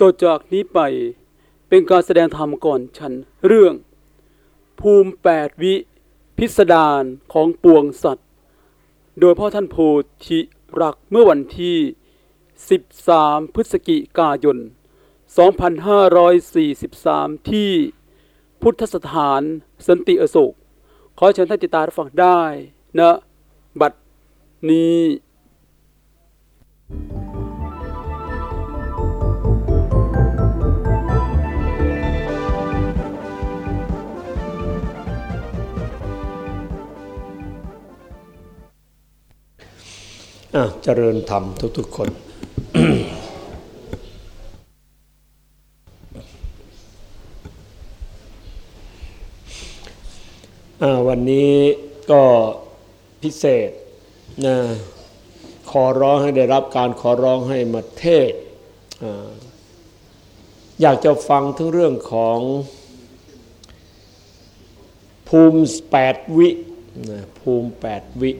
ต่อจากนี้ไปเป็นการแสดงธรรมก่อนฉันเรื่อง ภูมิแปดวิ พิสดารของปวงสัตว์ โดยพ่อท่านโพธิรักเมื่อวันที่ 13 พฤศจิกายน 2543 ที่พุทธสถานสันติอโศก ขอเชิญท่านติดตารับฟังได้นะ บัดนี้ อะเจริญธรรมทุกๆคน วันนี้ก็พิเศษนะขอร้องให้ได้รับการขอร้องให้มาเทศอยากจะฟังถึงเรื่องของภูมิแปดวิภูมิแปดวิ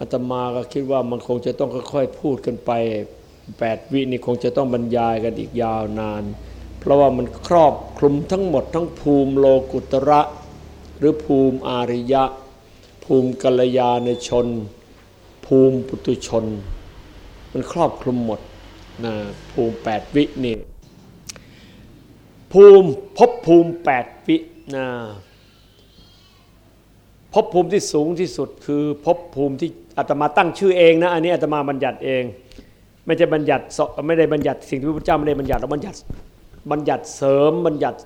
อาตมาก็คิดว่ามันคงจะต้องค่อยๆพูดกันไปแปดวินี่คงจะต้องบรรยายกันอีกยาวนาน เพราะว่ามันครอบคลุมทั้งหมดทั้งภูมิโลกุตระ หรือภูมิอาริยะ ภูมิกัลยาณชน ภูมิปุตุชน มันครอบคลุมหมดนะภูมิแปดวินี่ภูมิภพภูมิแปดวินะภพภูมิที่สูงที่สุดคือภพภูมิที่ อาตมาตั้งชื่อเองนะอันนี้อาตมาบัญญัติเอง ไม่ใช่บัญญัติสไม่ได้บัญญัติสิ่งที่พระพุทธเจ้าไม่ได้บัญญัติเราบัญญัติบัญญัติเสริมบัญญัติ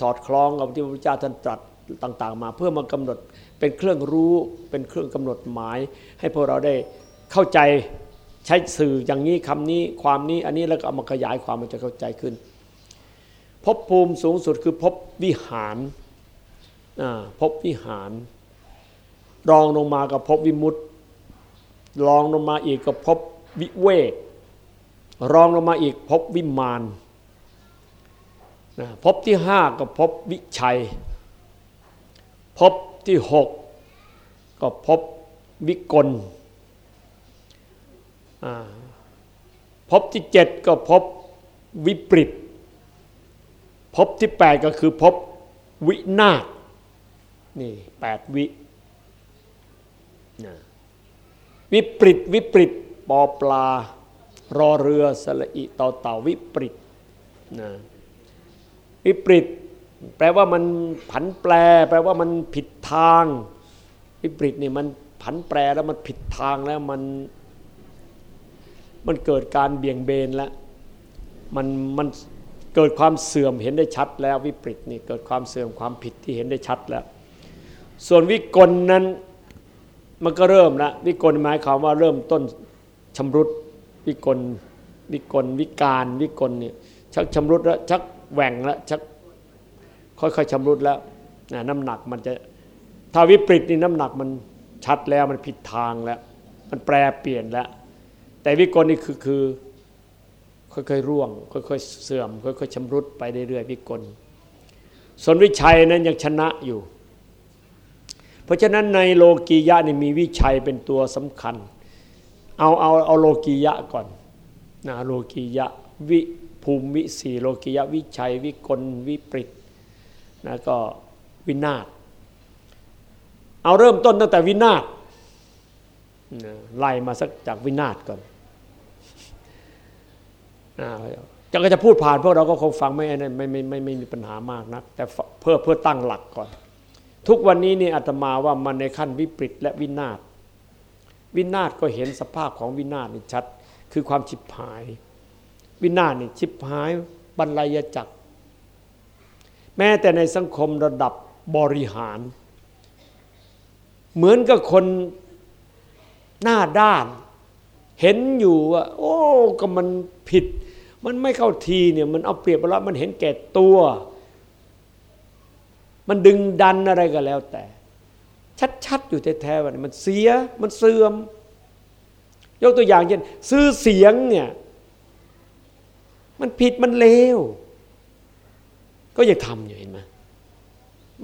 สอดคล้องกับที่พระพุทธเจ้าท่านตรัสต่าง ๆ มา เพื่อมากำหนดเป็นเครื่องรู้เป็นเครื่องกำหนดหมาย ให้พวกเราได้เข้าใจใช้สื่ออย่างนี้คำนี้ความนี้อันนี้แล้วก็เอามาขยายความมันจะเข้าใจขึ้นภพภูมิสูงสุดคือภพวิหารภพวิหาร รองลงมากับภพวิมุตติ รองลงมาอีกกับวิเวกรองลงมาอีกภพวิมานนะภพที่ห้ากับวิชัยภพที่หกก็ภพวิกลอ่าภพที่เจ็ดก็ภพวิปริตภพที่แปดก็คือภพวินาศนี่แปดวินะ วิปริตวิปริตปอปลา รอเรือสละอิเต่าเต่าวิปริตนะวิปริตแปลว่ามันผันแปร แปลว่ามันผิดทาง วิปริตนี่มันผันแปรแล้วมันผิดทางแล้วมันมันเกิดการเบี่ยงเบนแล้วมันมันเกิดความเสื่อมเห็นได้ชัดแล้ววิปริตนี่เกิดความเสื่อมความผิดที่เห็นได้ชัดแล้ว ส่วนวิกลนั้น มันก็เริ่มละวิกลหมายความว่าเริ่มต้นชำรุดวิกลวิกลวิการวิกลเนี่ยชักชำรุดแล้วชักแหว่งแล้วชักค่อยๆชำรุดแล้วนะน้ำหนักมันจะถ้าวิปริตนี่น้ำหนักมันชัดแล้วมันผิดทางแล้ว มันแปรเปลี่ยนแล้ว แต่วิกลนี่คือคือค่อยๆร่วง ค่อยๆเสื่อม ค่อยๆชำรุดไปเรื่อยๆวิกลส่วนวิชัยนั้นยังชนะอยู่ ราะฉะนั้นในโลกียะนี่มีวิชัยเป็นตัวสำคัญ เอาเอาเอาโลกียะก่อนนะโลกียะวิภูมิวิสีโลกียะวิชัย วิกลวิปริตนะก็วินาศเอาเริ่มต้นตั้งแต่วินาศไล่มาสักจากวินาศก่อนนะจะก็จะพูดผ่านพวกเราก็คงฟังไม่ไม่ไม่ไม่ไม่มีปัญหามากนะแต่เพื่อเพื่อตั้งหลักก่อน ทุกวันนี้นี่อาตมาว่ามันในขั้นวิปริตและวินาศวินาศก็เห็นสภาพของวินาศนี่ชัด คือความฉิบหาย วินาศนี่ฉิบหายบรรลัยจักร แม้แต่ในสังคมระดับบริหาร เหมือนกับคนหน้าด้าน เห็นอยู่ว่า โอ้ก็มันผิด มันไม่เข้าทีเนี่ยมันเอาเปรียบแล้วมันเห็นแก่ตัว มันดึงดันอะไรก็แล้วแต่ ชัดๆ อยู่แท้ๆว่ามันเสียมันเสื่อม ยกตัวอย่างเช่นซื้อเสียงเนี่ยมันผิดมันเลว ก็ยังทำอยู่เห็นไหม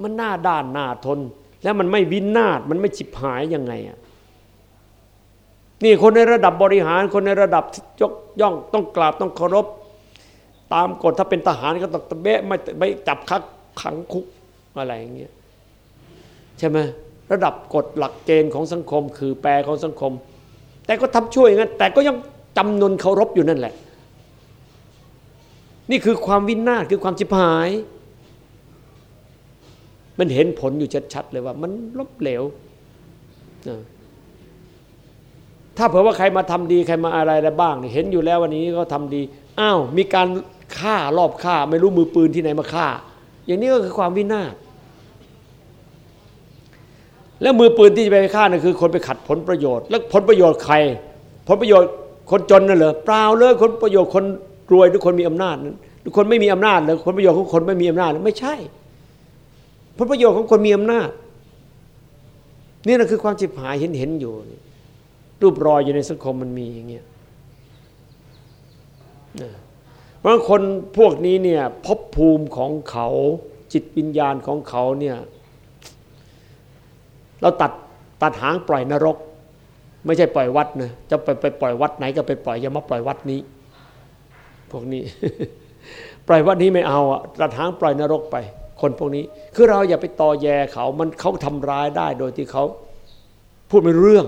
มันหน้าด้านหน้าทน แล้วมันไม่วินาศมันไม่ฉิบหายยังไงอะนี่คนในระดับบริหารคนในระดับยกย่องต้องกราบต้องเคารพ ตามกฎถ้าเป็นทหารก็ต้องตะเบะไม่ไม่จับคักขังคุก อะไรอย่างเงี้ยใช่ไหมระดับกฎหลักเกณฑ์ของสังคม คือแปรของสังคม แต่ก็ทำช่วยอย่างนั้นแต่ก็ยังจำนนเคารพอยู่นั่นแหละ นี่คือความวินาศคือความจิบหาย มันเห็นผลอยู่ชัดๆเลยว่า มันลบเหลวถ้าเผื่อว่าใครมาทำดีใครมาอะไรอะไรบ้างเนี่ยเห็นอยู่แล้ววันนี้ก็ทำดีอ้าวมีการฆ่ารอบฆ่า ไม่รู้มือปืนที่ไหนมาฆ่า อย่างนี้ก็คือความวินาศ แล้วมือปืนที่จะไปฆ่านั่นคือ คนไปขัดผลประโยชน์ แล้วผลประโยชน์ใคร ผลประโยชน์คนจนนั่นเหรอเปล่าเลยผลประโยชน์คนรวยทุกคนมีอำนาจนั้นทุกคนไม่มีอำนาจเลยผลประโยชน์ของคนไม่มีอำนาจไม่ใช่ ผลประโยชน์ของคนมีอำนาจ นี่นะคือความจิบหายเห็นเห็นอยู่ รูปรอยอยู่ในสังคมมันมีอย่างเงี้ยเพราะคนพวกนี้เนี่ยภพภูมิของเขาจิตวิญญาณของเขาเนี่ย เราตัดตัดหางปล่อยนรก ไม่ใช่ปล่อยวัดนะจะไปไปปล่อยวัดไหนก็ไปปล่อยอย่ามาปล่อยวัดนี้ พวกนี้ ปล่อยวัดนี้ไม่เอาอะตัดหางปล่อยนรกไป คนพวกนี้ คือเราอย่าไปตอแยเขามันเขาทำร้ายได้โดยที่เขาพูดไม่เรื่อง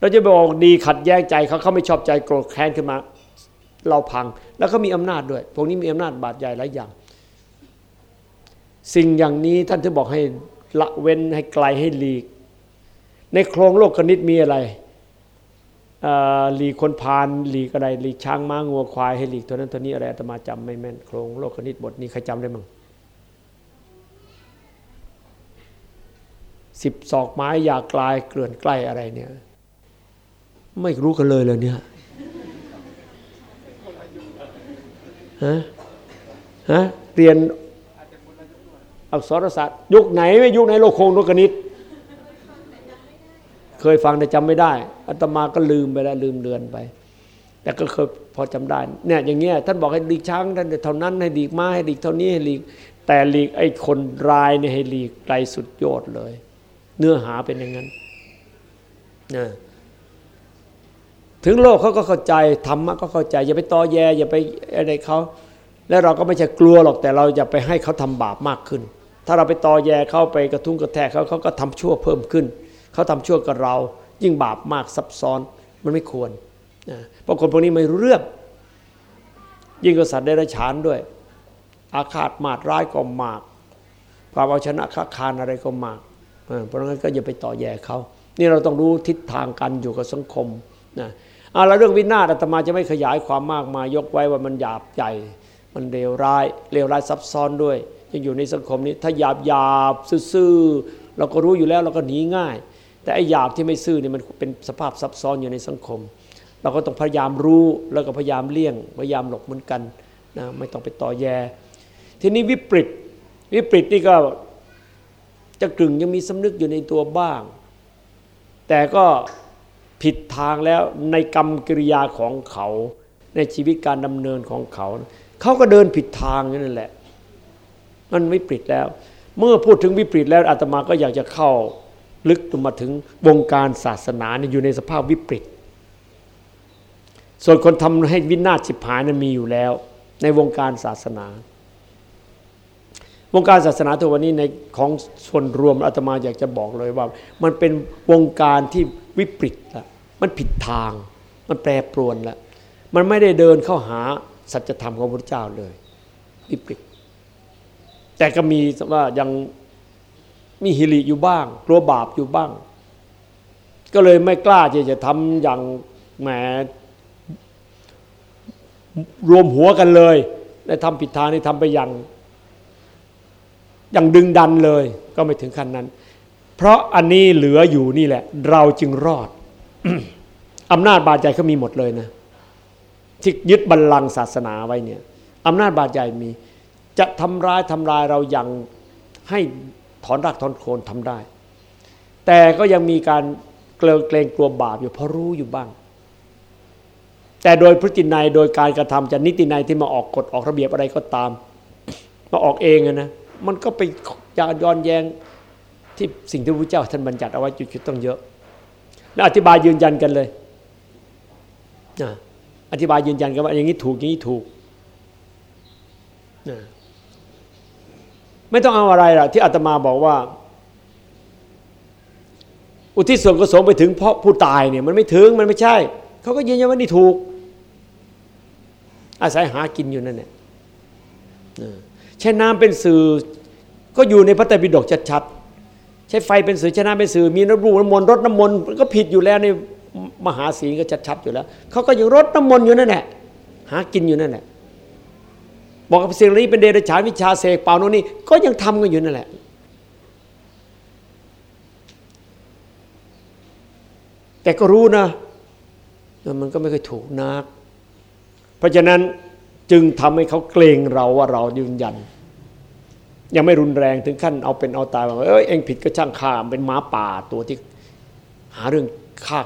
เราจะบอกดีขัดแย้งใจเขาเขาไม่ชอบใจโกรธแค้นขึ้นมา เราพัง แล้วก็มีอำนาจด้วย พวกนี้มีอำนาจบาดใหญ่หลายอย่าง สิ่งอย่างนี้ท่านจะบอกให้ ละเว้นให้ไกลให้หลีก ในโครงโลกคณิตมีอะไรหลีกคนพานหลีกอะไรหลีกช้างม้างัวควายให้หลีกตัวนั้นตัวนี้อะไรอาตมาจำไม่แม่นโครงโลกคณิตบทนี้ใครจำได้มั้งสิบศอกไม้อยากลายเกลื่อนใกล้อะไรเนี่ย ไม่รู้กันเลยเลยเนี่ยฮะฮะเรียน อักษรศาสตร์ ยุคไหนไม่ยุคไหนโลกโคงโลกนิตเคยฟังแต่จำไม่ได้อัตมาก็ลืมไปแล้วลืมเลือนไป แต่ก็เคยพอจำได้เนี่ยอย่างเงี้ยท่านบอกให้หลีกช้างท่านเท่านั้นให้หลีกม้าให้หลีกเท่านี้ให้หลีก แต่หลีกไอ้คนรายเนี่ยให้หลีกไกลสุดยอดเลย เนื้อหาเป็นอย่างนั้นนะถึงโลกเขาก็เข้าใจธรรมะก็เข้าใจ อย่าไปตอแยอย่าไปอะไรเขาแล้วเราก็ไม่ใช่กลัวหรอกแต่เราอย่าไปให้เขาทำบาปมากขึ้น ถ้าเราไปตอแยเข้าไปกระทุ้งกระแทกเขาเขาก็ทำชั่วเพิ่มขึ้น เขาทำชั่วกับเรา ยิ่งบาปมากซับซ้อนมันไม่ควรเพราะคนพวกนี้ไม่รู้เรื่อง ยิ่งกับสัตว์ได้ระฉานด้วย อาฆาตมาดร้ายก็มากความเอาชนะค้าคานอะไรก็มาก เพราะงั้นก็อย่าไปต่อแย่เขานี่เราต้องรู้ทิศทางกันอยู่กับสังคมนะเอาละเรื่องวินาศอาตมาจะไม่ขยายความมากมายกไว้ว่ามันหยาบใหญ่ มันเลวร้ายเลวร้ายซับซ้อนด้วย ยังอยู่ในสังคมนี้ถ้าหยาบหยาบซื่อเราก็รู้อยู่แล้วเราก็หนีง่าย แต่ไอ้หยาบที่ไม่ซื่อเนี่ยมันเป็นสภาพซับซ้อนอยู่ในสังคม เราก็ต้องพยายามรู้แล้วก็พยายามเลี่ยงพยายามหลบเหมือนกันนะไม่ต้องไปต่อแย ทีนี้วิปริตวิปริตนี่ก็จะกึ่งยังมีสำนึกอยู่ในตัวบ้าง แต่ก็ผิดทางแล้วในกรรมกิริยาของเขา ในชีวิตการดำเนินของเขา เขาก็เดินผิดทางนั่นแหละ มันวิปริตแล้ว เมื่อพูดถึงวิปริตแล้วอาตมาก็อยากจะเข้าลึกลงมาถึงวงการศาสนาเนี่ยอยู่ในสภาพวิปริต ส่วนคนทำให้วินาศฉิบหายนั้นมีอยู่แล้ว ในวงการศาสนา วงการศาสนาตัววันนี้ในของส่วนรวมอาตมาอยากจะบอกเลยว่า มันเป็นวงการที่วิปริตละมันผิดทาง มันแปรปรวนล้วมันไม่ได้เดินเข้าหาสัจธรรมของพระเจ้าเลย วิปริต แต่ก็มีว่ายังมีฮิริอยู่บ้าง กลัวบาปอยู่บ้าง ก็เลยไม่กล้าที่จะทำอย่างแหมรวมหัวกันเลยได้ทำผิดทางนี่ทำไปอย่างอย่างดึงดันเลย ก็ไม่ถึงขั้นนั้น เพราะอันนี้เหลืออยู่นี่แหละ เราจึงรอดอำนาจบาดใจเขามีหมดเลยนะที่ยึดบัลลังก์ศาสนาไว้เนี่ยอำนาจบาดใจมี จะทำร้ายทำลายเราอย่างให้ถอนรากถอนโคนทำได้ แต่ก็ยังมีการเกลเกรงกลัวบาปอยู่เพราะรู้อยู่บ้าง แต่โดยพฤตินัยโดยการกระทำจะนิตินัยที่มาออกกฎออกระเบียบอะไรก็ตาม มาออกเองนะมันก็ไปย้อนแยงที่สิ่งที่พระเจ้าท่านบัญญัติเอาไว้จุดๆต้องเยอะและอธิบายยืนยันกันเลยอธิบายยืนยันกันว่าอย่างนี้ถูกอย่างนี้ถูก ไม่ต้องเอาอะไรล่ะ ที่อาตมาบอกว่า อุทิศส่วนกุศลไปถึงเพราะผู้ตายเนี่ยมันไม่ถึงมันไม่ใช่ เขาก็ยืนยันว่านี่ถูก อาศัยหากินอยู่นั่นแหละใช้น้ำเป็นสื่อ ก็อยู่ในพระไตรปิฎกชัดๆ ใช้ไฟเป็นสื่อใช้น้ำเป็นสื่อ มีน้ำรูน้ำมนต์รดน้ำมนต์ก็ผิดอยู่แล้วในมหาศีลก็ชัดๆอยู่แล้ว เขาก็ยังรดน้ำมนต์อยู่นั่นแหละหากินอยู่นั่นแหละ บอกกับสิ่งนี้เป็นเดรัจฉานวิชาเสกเป่าโน่นนี่ก็ยังทำกันอยู่นั่นแหละ แต่ก็รู้นะมันก็ไม่เคยถูกนัก เพราะฉะนั้นจึงทำให้เขาเกรงเราว่าเรายืนยัน ยังไม่รุนแรงถึงขั้นเอาเป็นเอาตายว่าเอ้ยเองผิดก็ช่างข้าเป็นหมาป่าตัวที่หาเรื่องฆ่า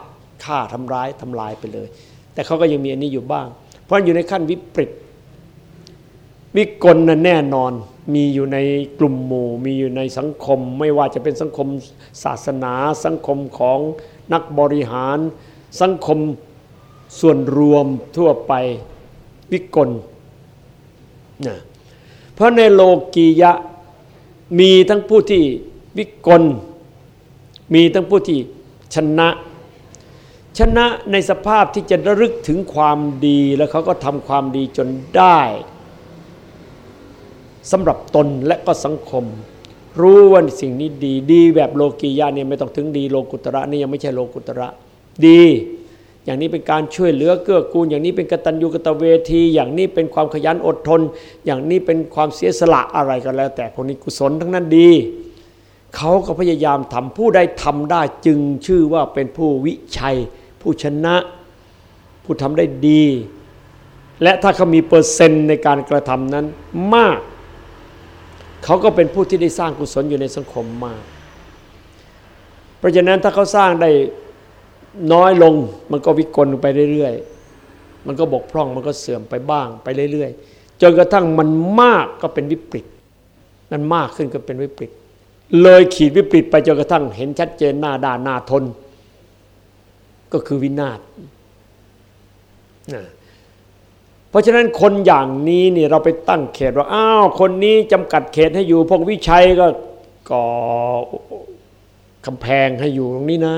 ฆ่าทำร้ายทำลายไปเลย แต่เขาก็ยังมีอันนี้อยู่บ้าง เพราะอยู่ในขั้นวิปริต วิกลนั้นแน่นอนมีอยู่ในกลุ่มหมู่ มีอยู่ในสังคม ไม่ว่าจะเป็นสังคมศาสนา สังคมของนักบริหาร สังคมส่วนรวมทั่วไปวิกลนะเพราะในโลกียะมีทั้งผู้ที่วิกล มีทั้งผู้ที่ชนะ ชนะในสภาพที่จะระลึกถึงความดีแล้วเขาก็ทำความดีจนได้ สำหรับตนและก็สังคม รู้ว่าสิ่งนี้ดี ดีแบบโลกียะเนี่ยไม่ต้องถึงดีโลกุตระนี่ยังไม่ใช่โลกุตระ ดี อย่างนี้เป็นการช่วยเหลือเกื้อกูล อย่างนี้เป็นกตัญญูกตเวที อย่างนี้เป็นความขยันอดทน อย่างนี้เป็นความเสียสละอะไรก็แล้ว แต่พวกนี้กุศลทั้งนั้นดีเขาก็พยายามทำผู้ใดทำได้จึงชื่อว่าเป็นผู้วิชัย ผู้ชนะ ผู้ทำได้ดี และถ้าเขามีเปอร์เซ็นต์ในการกระทำนั้นมาก เขาก็เป็นผู้ที่ได้สร้างกุศลอยู่ในสังคมมาก เพราะฉะนั้นถ้าเขาสร้างได้น้อยลงมันก็วิกลไปเรื่อยๆ มันก็บกพร่องมันก็เสื่อมไปบ้างไปเรื่อยๆ จนกระทั่งมันมากก็เป็นวิปริตมันมากขึ้นก็เป็นวิปริตเลยขีดวิปริตไปจนกระทั่งเห็นชัดเจนหน้าด่านหน้าทน ก็คือวินาศนะ ราะฉะนั้นคนอย่างนี้นี่เราไปตั้งเขตว่าอ้าวคนนี้จำกัดเขตให้อยู่ พวกวิชัยก็ก่อกำแพงให้อยู่ตรงนี้นะ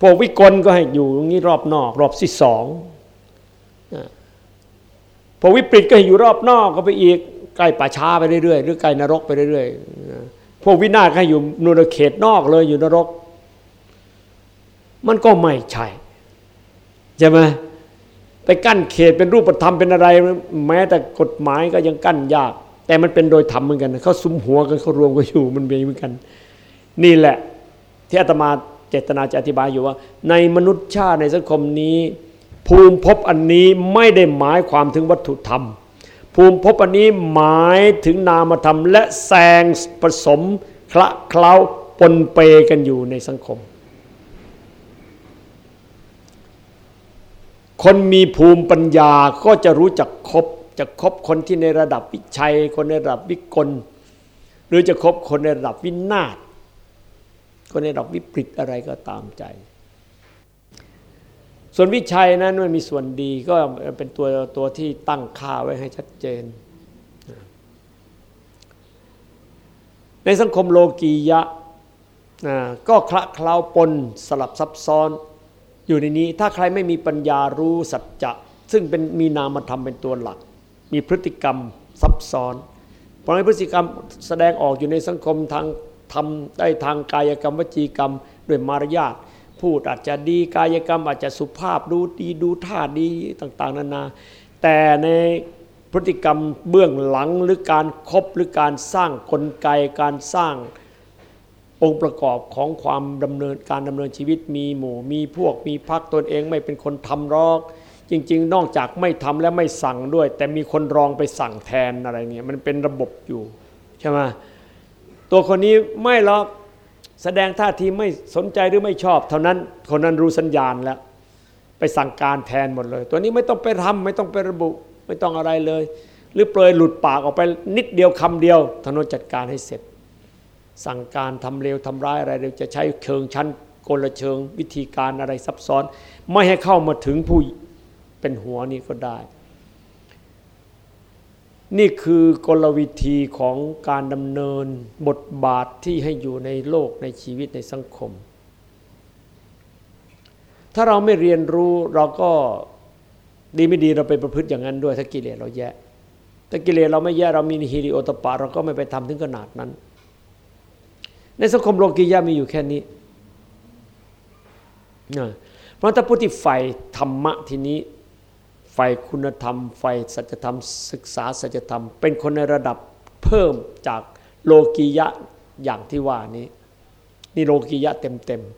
พวกวิกลก็ให้อยู่ตรงนี้รอบนอก รอบที่สองพวกวิปริตก็ให้อยู่รอบนอกก็ไปอีกใกล้ป่าช้าไปเรื่อยๆหรือใกล้นรกไปเรื่อยๆพวกวินาศก็ให้อยู่นูนเขตนอกเลยอยู่นรก มันก็ไม่ใช่ใช่ไหม ไปกั้นเขตเป็นรูปธรรมเป็นอะไร แม้แต่กฎหมายก็ยังกั้นยาก แต่มันเป็นโดยธรรมเหมือนกันเขาซุ้มหัวกันเขารวมกันอยู่มันเป็นเหมือนกัน นี่แหละที่อาตมาเจตนาจะอธิบายอยู่ว่า ในมนุษยชาติในสังคมนี้ ภูมิภพอันนี้ไม่ได้หมายความถึงวัตถุธรรม ภูมิภพอันนี้หมายถึงนามธรรม และแซงผสมคละเคล้าปนเปกันอยู่ในสังคม คนมีภูมิปัญญาก็จะรู้จักคบจะคบคนที่ในระดับวิชัย คนในระดับวิกล หรือจะคบคนในระดับวินาศคนในระดับวิปริตอะไรก็ตามใจ ส่วนวิชัยนั้นมันมีส่วนดีก็เป็นตัวตัวที่ตั้งค่าไว้ให้ชัดเจน ในสังคมโลกียะก็คละเคล้าปนสลับซับซ้อน อยู่ในนี้ถ้าใครไม่มีปัญญารู้สัจจะซึ่งเป็นมีนามธรรมเป็นตัวหลัก มีพฤติกรรมซับซ้อนเพราะในพฤติกรรมแสดงออกอยู่ในสังคมทางทำได้ทางกายกรรมวจีกรรมด้วยมารยาทพูดอาจจะดีกายกรรมอาจจะสุภาพดูดีดูท่าดีต่าง ๆ นานา แต่ในพฤติกรรมเบื้องหลังหรือการครบหรือการสร้างกลไกการสร้าง องค์ประกอบของความดำเนินการดำเนินชีวิตมีหมู่ มีพวกมีพักตนเองไม่เป็นคนทำรอก จริง ๆ นอกจากไม่ทำและไม่สั่งด้วย แต่มีคนรองไปสั่งแทนอะไรเนี่ยมันเป็นระบบอยู่ใช่ไหมตัวคนนี้ไม่หรอกแสดงท่าทีไม่สนใจหรือไม่ชอบ เท่านั้นคนนั้นรู้สัญญาณแล้ว ไปสั่งการแทนหมดเลย ตัวนี้ไม่ต้องไปทำไม่ต้องไประบุไม่ต้องอะไรเลย หรือเปลยหลุดปากออกไปนิดเดียวคำเดียวทนนจัดการให้เสร็จ สั่งการทำเร็วทำร้ายอะไรเราจะใช้เชิงชั้นกลเชิงวิธีการอะไรซับซ้อน ไม่ให้เข้ามาถึงผู้เป็นหัวนี่ก็ได้ นี่คือกลวิธีของการดำเนินบทบาทที่ให้อยู่ในโลกในชีวิตในสังคม ถ้าเราไม่เรียนรู้เราก็ดีไม่ดีเราไปประพฤติอย่างนั้นด้วยถ้ากิเลสเราแย่ถ้ากิเลสเราไม่แย่เรามีฮิริโอตปะ เราก็ไม่ไปทำถึงขนาดนั้น ในสังคมโลกียะมีอยู่แค่นี้เพราะถ้าผู้ที่ใฝ่ธรรมะทีนี้ใฝ่คุณธรรมใฝ่สัจธรรม ศึกษาสัจธรรม เป็นคนในระดับเพิ่มจากโลกียะอย่างที่ว่านี้ นี่โลกียะเต็มๆ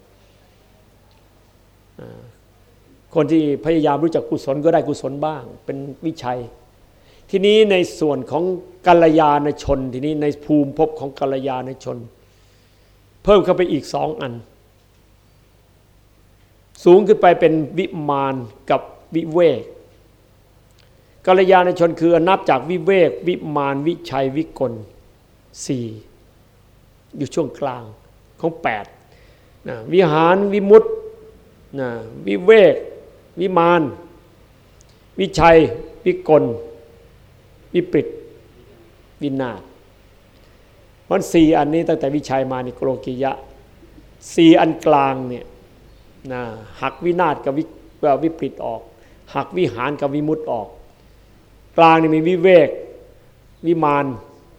คนที่พยายามรู้จักกุศลก็ได้กุศลบ้าง เป็นวิชัย ทีนี้ในส่วนของกัลยาณชน ทีนี้ในภูมิภพของกัลยาณชน เพิ่มเข้าไปอีกสองอัน สูงขึ้นไปเป็นวิมานกับวิเวกกัลยาณชนคือนับจากวิเวก วิมานวิชัยวิกลสี่อยู่ช่วงกลางของแปดนะวิหารวิมุตนะวิเวก วิมาน วิชัย วิกล วิปริตวินาศ มันสี่อันนี้ตั้งแต่วิชัยมานิโกโลกิยะสี่อันกลางเนี่ยนะหักวินาศกับวิวิปริตออก หักวิหารกับวิมุตออก กลางนี่มีวิเวก วิมาน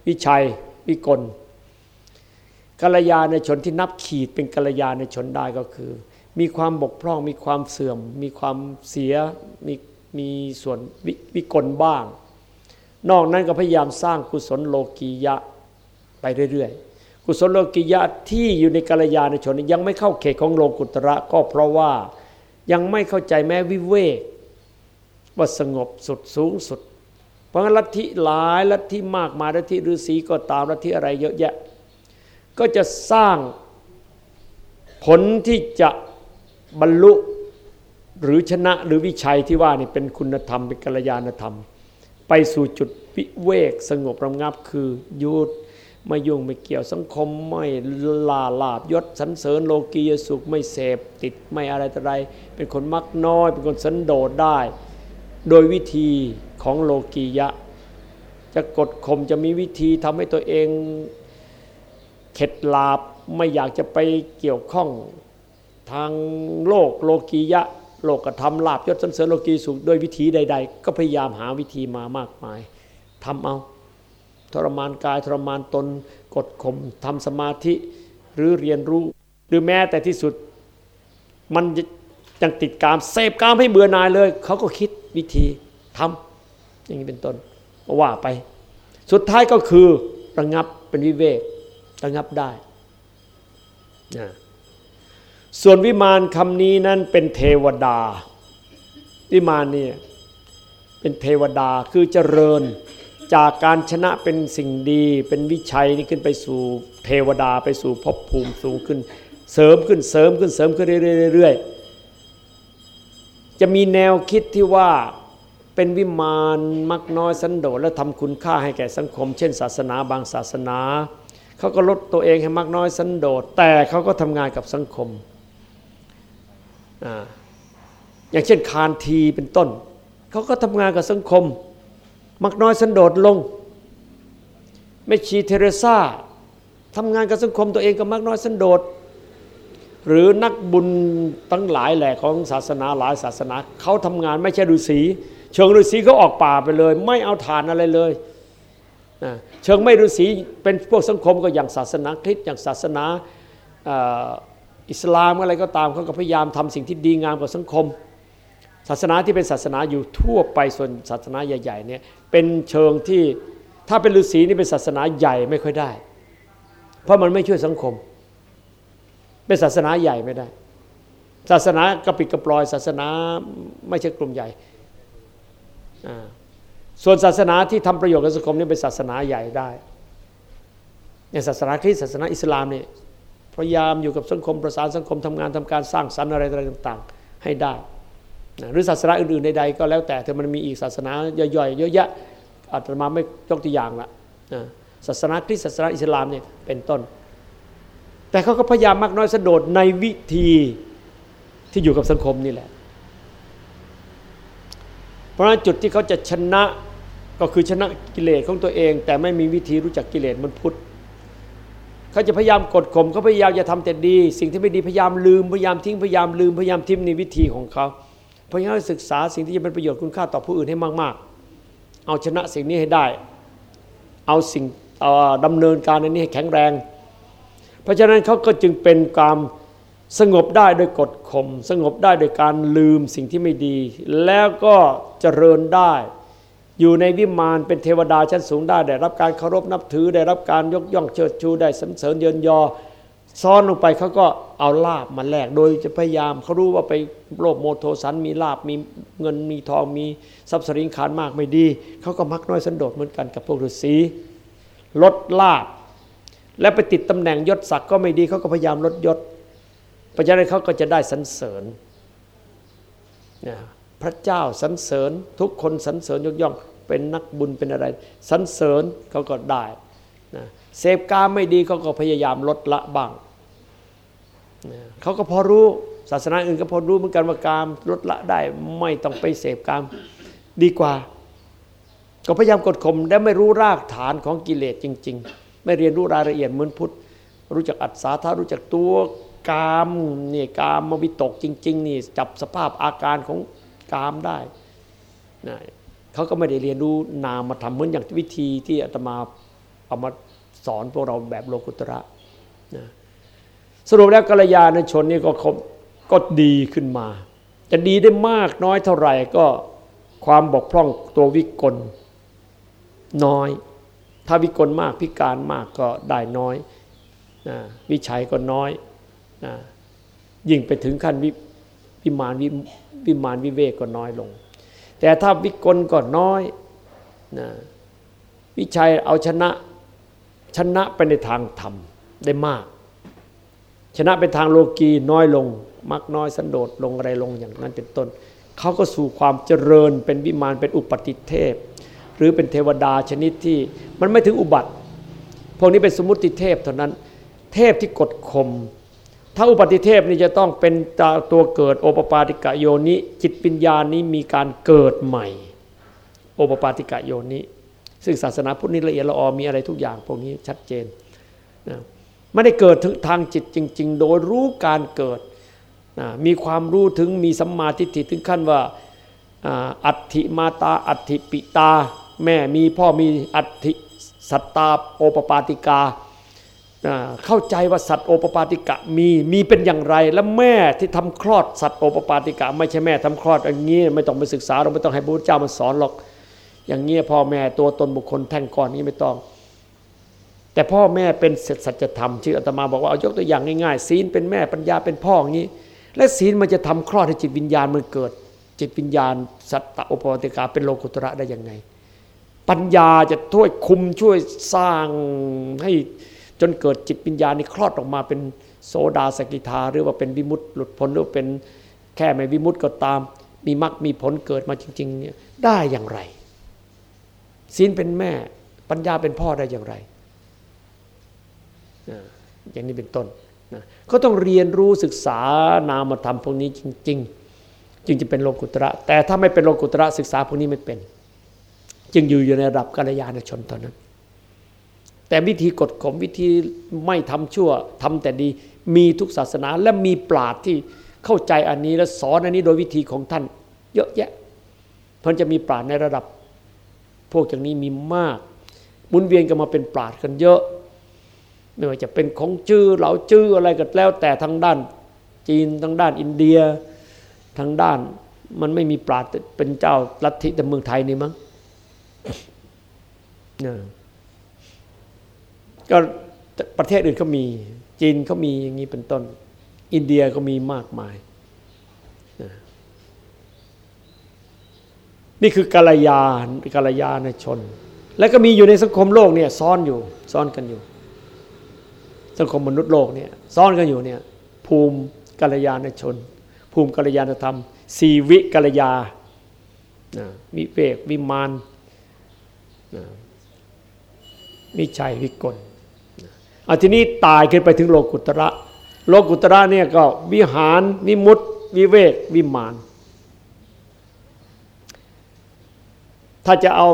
วิชัย วิกลกัลยาในชนที่นับขีดเป็นกัลยาในชนได้ก็คือ มีความบกพร่อง มีความเสื่อม มีความเสียมีมีส่วนววิกลบ้าง นอกนั้นก็พยายามสร้างกุศลโลกียะ ไปเรื่อยๆ กุศลโลกิยะที่อยู่ในกัลยาณชนยังไม่เข้าเขตของโลกุตระก็เพราะว่ายังไม่เข้าใจแม้วิเวกว่าสงบสุดสูงสุด เพราะงั้นลัทธิหลายลัทธิมากมายลัทธิฤาษีก็ตามลัทธิอะไรเยอะแยะ ก็จะสร้างผลที่จะบรรลุหรือชนะหรือวิชัยที่ว่านี่เป็นคุณธรรมเป็นกัลยาณธรรม ไปสู่จุดวิเวกสงบระงับคือยุด ไม่ยุ่งไม่เกี่ยวสังคมไม่ลาลาบยศสันเสริญโลกียสุขไม่เสพติดไม่อะไรต่ออะไร เป็นคนมักน้อย เป็นคนสันโดษได้ โดยวิธีของโลกียะ จะกดข่มจะมีวิธีทำให้ตัวเองเข็ดลาบไม่อยากจะไปเกี่ยวข้องทางโลกโลกียะ โลกกระทำลาบยศสันเสริญโลกีสุขโดยวิธีใด ๆ ก็พยายามหาวิธีมามากมายทำเอา ทรมานกายทรมานตนกดข่มทำสมาธิหรือเรียนรู้ หรือแม้แต่ที่สุดมันยังติดกามเสพกามให้เบื่อหน่ายเลยเขาก็คิดวิธีทำอย่างนี้เป็นต้นว่าไป สุดท้ายก็คือระงับเป็นวิเวกระงับได้นะส่วนวิมานคำนี้นั้นเป็นเทวดา วิมานนี่เป็นเทวดาคือเจริญ จากการชนะเป็นสิ่งดี เป็นวิชัยนี่ขึ้นไปสู่เทวดาไปสู่ภพภูมิสูงขึ้น เสริมขึ้นเสริมขึ้นเสริมขึ้นเรื่อยๆจะมีแนวคิดที่ว่าเป็นวิมานมักน้อยสันโดษและทำคุณค่าให้แก่สังคม เช่น ศาสนาบางศาสนาเขาก็ลดตัวเองให้มักน้อยสันโดษแต่เขาก็ทำงานกับสังคมอย่างเช่นคานทีเป็นต้นเขาก็ทำงานกับสังคม มักน้อยสันโดษลงแม่ชีเทเรซาทำงานกับสังคมตัวเองก็มักน้อยสันโดษหรือนักบุญตั้งหลายแหล่ของศาสนาหลายศาสนาเขาทำงานไม่ใช่ฤาษีเชิงฤาษีเขาออกป่าไปเลย ไม่เอาฐานอะไรเลยเชิงไม่ฤาษีเป็นพวกสังคมก็อย่างศาสนาคริสต์อย่างศาสนาอิสลามอะไรก็ตามเขาก็พยายามทำสิ่งที่ดีงามกับสังคม ศาสนาที่เป็นศาสนาอยู่ทั่วไปส่วนศาสนาใหญ่ๆเนี่ยเป็นเชิงที่ถ้าเป็นฤาษีนี่เป็นศาสนาใหญ่ไม่ค่อยได้ เพราะมันไม่ช่วยสังคม เป็นศาสนาใหญ่ไม่ได้ ศาสนากระปิดกระปลอย ศาสนาไม่ใช่กลุ่มใหญ่ส่วนศาสนาที่ทำประโยชน์กับสังคมนี่เป็นศาสนาใหญ่ได้อย่างศาสนาคริสต์ศาสนาอิสลามเนี่ยพยายามอยู่กับสังคมประสานสังคมทำงานทำการสร้างสรรค์อะไรต่าง ๆ ให้ได้ หรือศาสนาอื่นๆใดๆก็แล้วแต่แต่มันมีอีกศาสนาย่อยๆเยอะแยะอาตมาไม่ยกตัวอย่างละศาสนาคริสต์ศาสนาอิสลามเนี่ยเป็นต้น แต่เขาก็พยายามมากน้อยสะโดดในวิธีที่อยู่กับสังคมนี่แหละ เพราะฉะนั้นจุดที่เขาจะชนะก็คือชนะกิเลสของตัวเอง แต่ไม่มีวิธีรู้จักกิเลสมันพุทธเขาจะพยายามกดข่มเขาพยายามจะทำแต่ดี สิ่งที่ไม่ดีพยายามลืมพยายามทิ้งพยายามลืมพยายามทิ้งในวิธีของเขา พยายามศึกษาสิ่งที่จะเป็นประโยชน์คุณค่าต่อผู้อื่นให้มากๆ เอาชนะสิ่งนี้ให้ได้ เอาสิ่งดำเนินการในนี้ให้แข็งแรง เพราะฉะนั้นเขาก็จึงเป็นความสงบได้โดยกดข่มสงบได้โดยการลืมสิ่งที่ไม่ดี แล้วก็เจริญได้ อยู่ในวิมานเป็นเทวดาชั้นสูงได้ ได้รับการเคารพนับถือได้รับการยกย่องเชิดชูได้สรรเสริญเยินยอ ซ้อนลงไปเขาก็เอาลาบมาแลกโดยจะพยายามเขารู้ว่าไปโลภโมโทสันมีลาบมีเงินมีทองมีทรัพย์สินขานมากไม่ดีเขาก็มักน้อยสันโดษเหมือนกันกับพวกฤาษีลดลาบ และไปติดตำแหน่งยศศักดิ์ก็ไม่ดีเขาก็พยายามลดยศเพราะฉะนั้นเขาก็จะได้สรรเสริญนะพระเจ้าสรรเสริญทุกคนสรรเสริญยกย่อง เป็นนักบุญเป็นอะไรสรรเสริญเขาก็ได้นะ เสพกามไม่ดีเขาก็พยายามลดละบ้างเขาก็พอรู้ศาสนาอื่นก็พอรู้เหมือนกันว่ากามลดละได้ไม่ต้องไปเสพกามดีกว่า ก็พยายามกดข่มและไม่รู้รากฐานของกิเลสจริง ๆ ไม่เรียนรู้รายละเอียดเหมือนพุทธ รู้จักอัศาธารู้จักตัวกามนี่กามมวิตกจริง ๆ นี่จับสภาพอาการของกามได้นะเขาก็ไม่ได้เรียนรู้นามมาทำเหมือนอย่างวิธีที่อาตมาเอามา สอนพวกเราแบบโลกุตระนะสรุปแล้วกัลยาณชนนี่ก็ก็ดีขึ้นมา จะดีได้มากน้อยเท่าไหร่ก็ความบกพร่องตัววิกลน้อย ถ้าวิกลมากพิการมากก็ได้น้อยนะวิชัยก็น้อยนะยิ่งไปถึงขั้นวิวิมานวิวิมานวิเวกก็น้อยลง แต่ถ้าวิกลก็น้อยนะวิชัยเอาชนะ ชนะไปในทางธรรมได้มาก ชนะเป็นทางโลกีน้อยลง มักน้อยสันโดษลงอะไรลงอย่างนั้นเป็นต้น เขาก็สู่ความเจริญเป็นวิมานเป็นอุปติเทพ หรือเป็นเทวดาชนิดที่มันไม่ถึงอุบัติ พวกนี้เป็นสมุติเทพเท่านั้น เทพที่กดข่มถ้าอุปติเทพนี่จะต้องเป็นตัวเกิดโอปปาติกะโยนิจิตปัญญานี้มีการเกิดใหม่ โอปปาติกะโยนิ ซึ่งศาสนาพุทธนี่ละเอียดละออมีอะไรทุกอย่างพวกนี้ชัดเจนนะไม่ได้เกิดถึงทางจิตจริง ๆ โดยรู้การเกิดนะมีความรู้ถึงมีสัมมาทิฏฐิถึงขั้นว่าอัติมาตาอัติปิตา แม่มีพ่อมีอัติสัตตาโอปปาติกาเข้าใจว่าสัตว์โอปปาติกะมีมีเป็นอย่างไร และแม่ที่ทำคลอดสัตว์โอปปาติกะ ไม่ใช่แม่ทำคลอดอย่างนี้ไม่ต้องไปศึกษาเราไม่ต้องให้พระพุทธเจ้ามาสอนหรอก อย่างเงี้ยพ่อแม่ตัวตนบุคคลแท่งก่อนนี้ไม่ต้อง แต่พ่อแม่เป็นสัจธรรมที่อาตมาบอกว่าเอายกตัวอย่างง่ายๆศีลเป็นแม่ปัญญาเป็นพ่ออย่างนี้ และศีลมันจะทำคลอดให้จิตวิญญาณมันเกิด จิตวิญญาณ สัตตโอปปาติกาเป็นโลกุตระได้ยังไง ปัญญาจะช่วยคุมช่วยสร้างให้จนเกิดจิตวิญญาณนี่คลอดออกมาเป็นโสดาสกิทาหรือว่าเป็นวิมุตติหลุดพ้นหรือเป็นแค่ไม่วิมุตติก็ตาม มีมรรคมีผลเกิดมาจริงๆเนี่ยได้อย่างไร ศีลเป็นแม่ ปัญญาเป็นพ่อได้อย่างไร อย่างนี้เป็นต้นนะก็ต้องเรียนรู้ศึกษานามธรรมพวกนี้จริง ๆ จึงจะเป็นโลกุตระ แต่ถ้าไม่เป็นโลกุตระศึกษาพวกนี้ไม่เป็น จึงอยู่อยู่ในระดับกัลยาณชนเท่านั้น แต่วิธีกดข่มวิธีไม่ทำชั่วทำแต่ดีมีทุกศาสนาและมีปราดที่เข้าใจอันนี้และสอนอันนี้โดยวิธีของท่าน เยอะแยะเพิ่นจะมีปราดในระดับ พวกอย่างนี้มีมากมุนเวียนกันมาเป็นปราดกันเยอะ ไม่ว่าจะเป็นของจื้อเหลาจื้ออะไรก็แล้ว แต่ทางด้านจีนทางด้านอินเดียทางด้านมันไม่มีปราดเป็นเจ้าลัทธิแต่เมืองไทยนี่มั้งเนี่ยก็ประเทศอื่นเขามี จีนเขามีอย่างนี้เป็นต้น อินเดียก็มีมากมาย นี่คือกาลยานกาลยานชน และก็มีอยู่ในสังคมโลกเนี่ยซ้อนอยู่ซ้อนกันอยู่ สังคมมนุษย์โลกเนี่ยซ้อนกันอยู่เนี่ยภูมิกาลยานชน ภูมิกาลยานธรรม สีวิกาลยาวิเวกวิมานวิชัยวิกลอาทีนี้ตายขึ้นไปถึงโลกุตระ โลกุตระเนี่ยก็วิหาร วิมุตติวิเวกวิมาน ถ้าจะเอา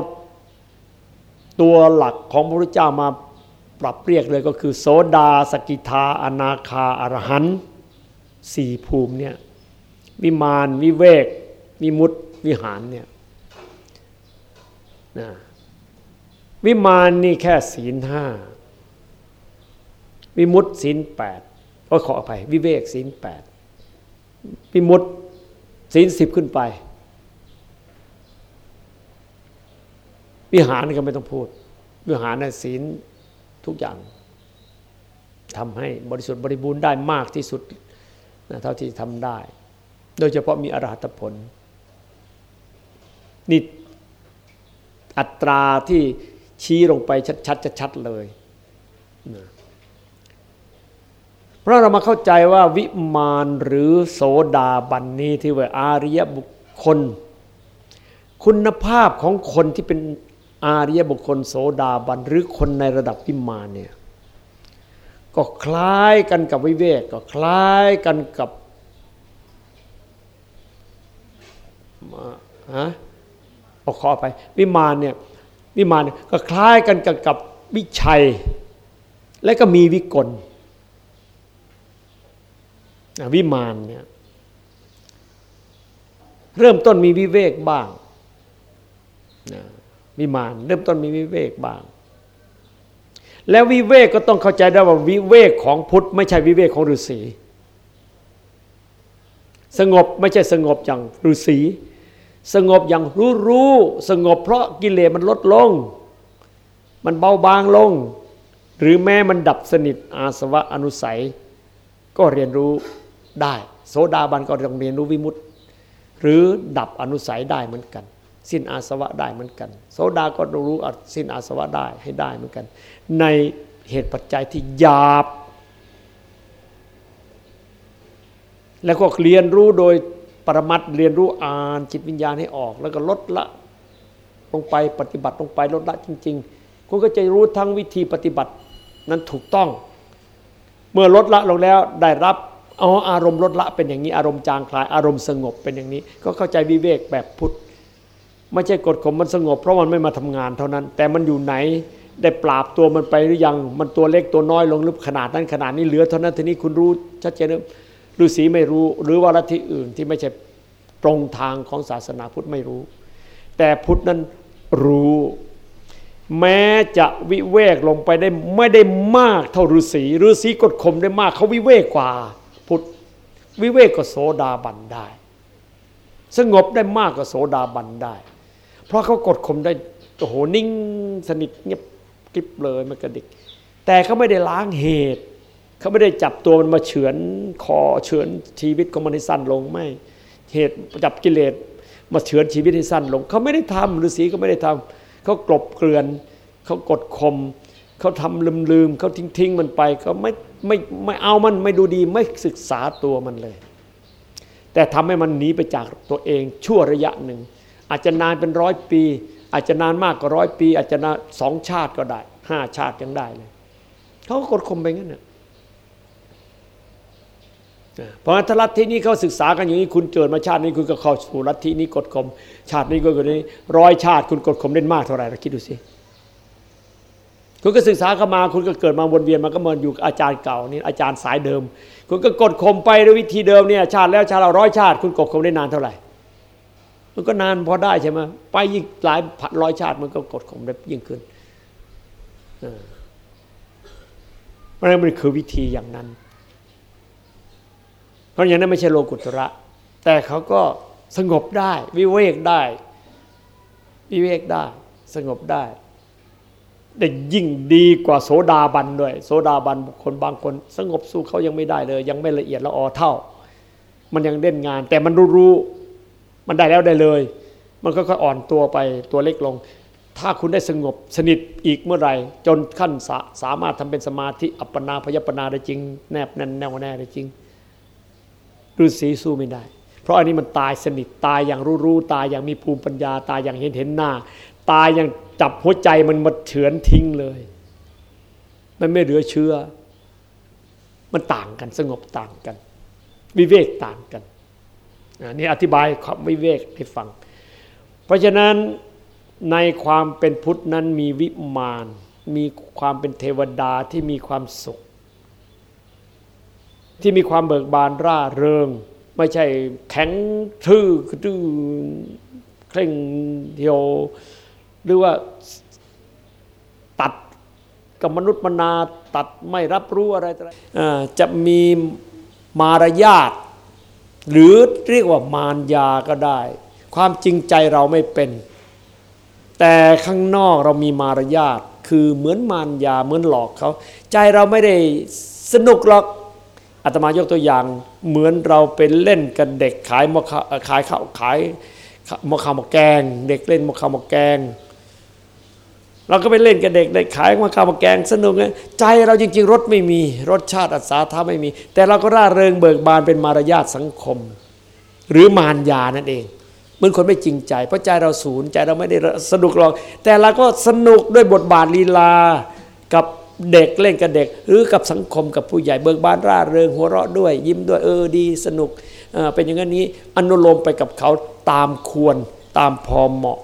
ตัวหลักของพระพุทธเจ้ามาปรับเรียกเลยก็คือ โสดาสกิทาอนาคาอรหันสี่ภูมิเนี่ยวิมานวิเวกวิมุตวิหารเนี่ยนะวิมานนี่แค่ศีลห้าวิมุตศีลแปดก็ขออภัยวิเวกศีลแปดวิมุตศีลสิบขึ้นไป วิหารก็ไม่ต้องพูด วิหารน่ะศีลทุกอย่างทำให้บริสุทธิ์บริบูรณ์ได้มากที่สุดนะเท่าที่ทำได้ โดยเฉพาะมีอรหัตผลนี่อัตราที่ชี้ลงไปชัดๆชัดๆเลยนะเพราะเรามาเข้าใจว่าวิมานหรือโสดาบันนี้ที่ว่าอาริยบุคคล คุณภาพของคนที่เป็น อาริยบุคคลโสดาบันหรือคนในระดับวิมานเนี่ยก็คล้ายกันกับวิเวกก็คล้ายกันกับฮะเอาขอไปวิมานเนี่ยวิมานก็คล้ายกันกับกับวิชัย และก็มีวิกลวิมานเนี่ยเริ่มต้นมีวิเวกบ้างนะ วิมานเริ่มต้นมีวิเวกบ้าง แล้ววิเวกก็ต้องเข้าใจได้ว่าวิเวกของพุทธไม่ใช่วิเวกของฤาษีสงบไม่ใช่สงบอย่างฤาษีสงบอย่างรู้รู้สงบเพราะกิเลสมันลดลง มันเบาบางลง หรือแม้มันดับสนิทอาสวะอนุสัย ก็เรียนรู้ได้ โสดาบันก็ต้องเรียนรู้วิมุตติ หรือดับอนุสัยได้เหมือนกัน สิ้นอาสวะได้เหมือนกัน โสดาก็รู้สิ้นอาสวะได้ให้ได้เหมือนกัน ในเหตุปัจจัยที่หยาบ แล้วก็เรียนรู้โดยปรมัตเรียนรู้อ่านจิตวิญญาณให้ออก แล้วก็ลดละลงไปปฏิบัติลงไปลดละจริง ๆ คุณก็จะรู้ทั้งวิธีปฏิบัตินั้นถูกต้อง เมื่อลดละลงแล้วได้รับอ๋ออารมณ์ลดละเป็นอย่างนี้อารมณ์จางคลายอารมณ์สงบเป็นอย่างนี้ ก็เข้าใจวิเวกแบบพุทธ ไม่ใช่กดข่มมันสงบ เพราะมันไม่มาทำงานเท่านั้น แต่มันอยู่ไหนได้ปราบตัวมันไปหรือยัง มันตัวเล็กตัวน้อยลงหรือขนาดนั้นขนาดนี้เหลือเท่านั้นทีนี้คุณรู้ชัดเจนฤาษีไม่รู้ หรือว่าลัทธิอื่นที่ไม่ใช่ตรงทางของศาสนาพุทธไม่รู้ แต่พุทธนั้นรู้ แม้จะวิเวกลงไปได้ไม่ได้มากเท่าฤาษีฤาษีกดข่มได้มากเขาวิเวกกว่าพุทธวิเวกก็โสดาบันได้ สงบได้มากกว่าโสดาบันได้ เพราะเขากดข่มได้โอ้โหนิ่งสนิทเงียบกริบเลยมันกระดิก แต่เขาไม่ได้ล้างเหตุเขาไม่ได้จับตัวมันมาเฉือนคอเฉือนชีวิตของมันให้สั้นลงไม่ เหตุจับกิเลสมาเฉือนชีวิตให้สั้นลงเขาไม่ได้ทำฤาษีก็ไม่ได้ทำเขากลบเกลื่อนเขากดข่มเขาทำลืมลืมเขาทิ้งทิ้งมันไปเขาไม่ไม่ไม่เอามันไม่ดูดีไม่ศึกษาตัวมันเลย แต่ทำให้มันหนีไปจากตัวเองชั่วระยะหนึ่ง อาจจะนานเป็นร้อยปี อาจจะนานมากกว่าร้อยปี อาจจะนานสองชาติก็ได้ห้าชาติยังได้เลยเขาก็กดข่มไปงั้นเนี่ยเพราะถ้าลัทธินี้เขาศึกษากันอย่างนี้คุณเกิดมาชาตินี้คุณก็เข้าสู่ลัทธินี้กดข่มชาตินี้ก็กดนี้ร้อยชาติคุณกดข่มได้มากเท่าไหร่เราคิดดูสิคุณก็ศึกษาเข้ามาคุณก็เกิดมาวนเวียนมาก็มาอยู่อาจารย์เก่านี่อาจารย์สายเดิม คุณก็กดข่มไปด้วยวิธีเดิมเนี่ยชาติแล้วชาติเราร้อยชาติ คุณกดข่มได้นานเท่าไหร่ มันก็นานพอได้ใช่ไหมไปยิ่งหลายพันร้อยชาติมันก็กดข่มได้ยิ่งขึ้นเพราะนั้นมันคือวิธีอย่างนั้น เพราะอย่างนั้นไม่ใช่โลกุตระ แต่เขาก็สงบได้ วิเวกได้ วิเวกได้ สงบได้ได้ยิ่งดีกว่าโสดาบันด้วย โสดาบันบุคคลบางคน สงบสู้เขายังไม่ได้เลย ยังไม่ละเอียดละออเท่า มันยังเด่นงาน แต่มันรู้รู้ มันได้แล้วได้เลย มันก็ค่อยอ่อนตัวไปตัวเล็กลง ถ้าคุณได้สงบสนิทอีกเมื่อไหร่ จนขั้นสาสามารถทำเป็นสมาธิอัปปนาพยปนาได้จริง แนบแน่นแน่วแน่ได้จริงฤาษีสู้ไม่ได้ เพราะอันนี้มันตายสนิทตายอย่างรู้รู้ตายอย่างมีภูมิปัญญา ตายอย่างเห็นเห็นหน้า ตายอย่างจับหัวใจมันมาเฉือนทิ้งเลย มันไม่เหลือเชื่อ มันต่างกันสงบต่างกัน วิเวกต่างกัน นี่อธิบายความวิเวกให้ฟัง เพราะฉะนั้นในความเป็นพุทธนั้นมีวิมาน มีความเป็นเทวดาที่มีความสุข ที่มีความเบิกบานร่าเริง ไม่ใช่แข็งทื่อทื่อเคร่งเดียวหรือว่าตัดกับมนุษย์มนาตัดไม่รับรู้อะไรอะไรจะมีมารยาท หรือเรียกว่ามารยาก็ได้ ความจริงใจเราไม่เป็น แต่ข้างนอกเรามีมารยาทคือเหมือนมารยาเหมือนหลอกเขาใจเราไม่ได้สนุกหรอกอาตมายกตัวอย่าง เหมือนเราเป็นเล่นกับเด็กขายมะขายข้าวขายมะขามมะแกง เด็กเล่นมะขามมะแกง เราก็ไปเล่นกับเด็กเด็กขายมาข้าวมาแกงสนุกไงใจเราจริง ๆ รสไม่มี รสชาติอัศาธาไม่มี แต่เราก็ร่าเริงเบิกบานเป็นมารยาทสังคม หรือมารยานั่นเองเหมือนคนไม่จริงใจ เพราะใจเราสูญใจเราไม่ได้สนุกหรอก แต่เราก็สนุกด้วยบทบาทลีลากับเด็กเล่นกับเด็ก หรือกับสังคมกับผู้ใหญ่เบิกบานร่าเริงหัวเราะด้วย ยิ้มด้วยเออดี สนุกเป็นอย่างนี้อนุโลมไปกับเขาตามควรตามพอเหมาะ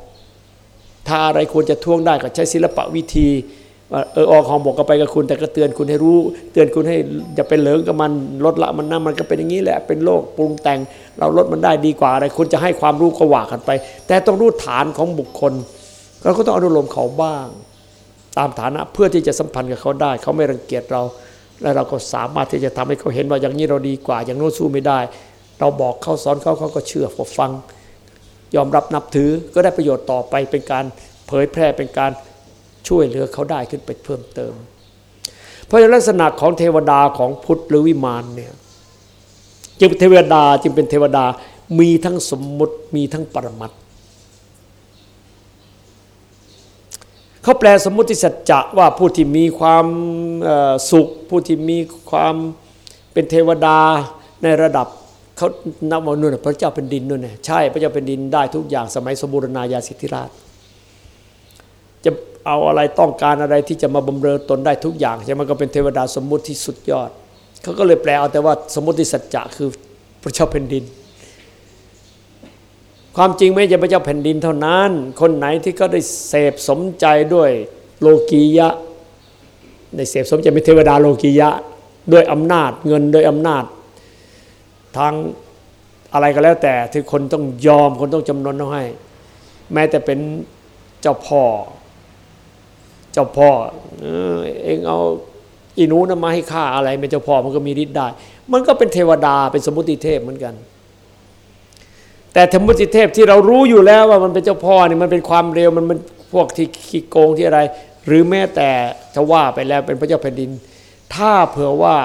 ถ้าอะไรควรจะท่วงได้ก็ใช้ศิลปะวิธีเออออกของบอกก็ไปกับคุณ แต่ก็เตือนคุณให้รู้ เตือนคุณให้อย่าไปเหลิงกับมันลดละมันนั่นมันก็เป็นอย่างนี้แหละเป็นโลกปรุงแต่ง เราลดมันได้ดีกว่าอะไรคุณจะให้ความรู้ก็ว่ากันไป แต่ต้องรู้ฐานของบุคคลเราก็ต้องอนุโลมเขาบ้าง ตามฐานะเพื่อที่จะสัมพันธ์กับเขาได้ เขาไม่รังเกียจเรา และเราก็สามารถที่จะทำให้เขาเห็นว่าอย่างนี้เราดีกว่า อย่างโน้นสู้ไม่ได้ เราบอกเขาสอนเขาเขาก็เชื่อฟัง ยอมรับนับถือก็ได้ประโยชน์ต่อไปเป็นการเผยแพร่เป็นการช่วยเหลือเขาได้ขึ้นไปเพิ่มเติม เพราะลักษณะของเทวดาของพุทธหรือวิมานเนี่ยจึงเทวดาจึงเป็นเทวดามีทั้งสมมุติมีทั้งปรมัตเขาแปลสมมติสัจจะว่าผู้ที่มีความสุข ผู้ที่มีความเป็นเทวดาในระดับ เขานับว่านู่นพระเจ้าเป็นดินนู่นใช่พระเจ้าเป็นดินได้ทุกอย่างสมัยสมบูรณาญาสิทธิราช จะเอาอะไรต้องการอะไรที่จะมาบำเรอตนได้ทุกอย่างใช่ไหมก็เป็นเทวดาสมมุติที่สุดยอดเขาก็เลยแปลเอาแต่ว่าสมมติสัจจะคือพระเจ้าแผ่นดิน ความจริงไม่ใช่พระเจ้าแผ่นดินเท่านั้น คนไหนที่เขาได้เสพสมใจด้วยโลกียะได้เสพสมใจเป็นเทวดาโลกียะ ด้วยอำนาจเงินโดยอำนาจ ทางอะไรก็แล้วแต่ที่คนต้องยอมคนต้องจำนนต้องให้ แม้แต่เป็นเจ้าพ่อ เจ้าพ่อเออเองเอาอีนูนะมาให้ฆ่าอะไรเป็นเจ้าพ่อมันก็มีฤทธิ์ได้ มันก็เป็นเทวดาเป็นสมมติเทพเหมือนกัน แต่สมมติเทพที่เรารู้อยู่แล้วว่ามันเป็นเจ้าพ่อนี่มันเป็นความเร็วมันเป็นพวกที่ขี้โกงที่อะไร หรือแม้แต่จะว่าไปแล้วเป็นพระเจ้าแผ่นดิน ถ้าเผื่อว่า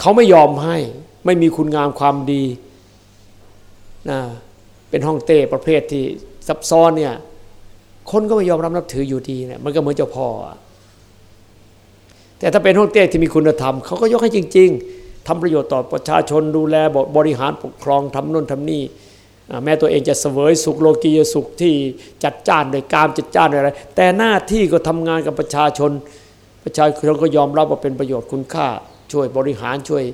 เขาไม่ยอมให้ ไม่มีคุณงามความดีนะเป็นห้องเต้ประเภทที่ซับซ้อนเนี่ยคนก็ไม่ยอมรับนับถืออยู่ดีเนี่ยมันก็เหมือนเจ้าพ่อแต่ถ้าเป็นห้องเต้ที่มีคุณธรรมเขาก็ยกให้จริง ๆทำประโยชน์ต่อประชาชนดูแลบริหารปกครองทำน่นทำนี่แม้ตัวเองจะเสวยสุขโลกียสุขที่จัดจ้านโดยการจัดจ้านอะไร แต่หน้าที่ก็ทำงานกับประชาชน ประชาชนก็ยอมรับว่าเป็นประโยชน์คุณค่า ช่วยบริหารช่วย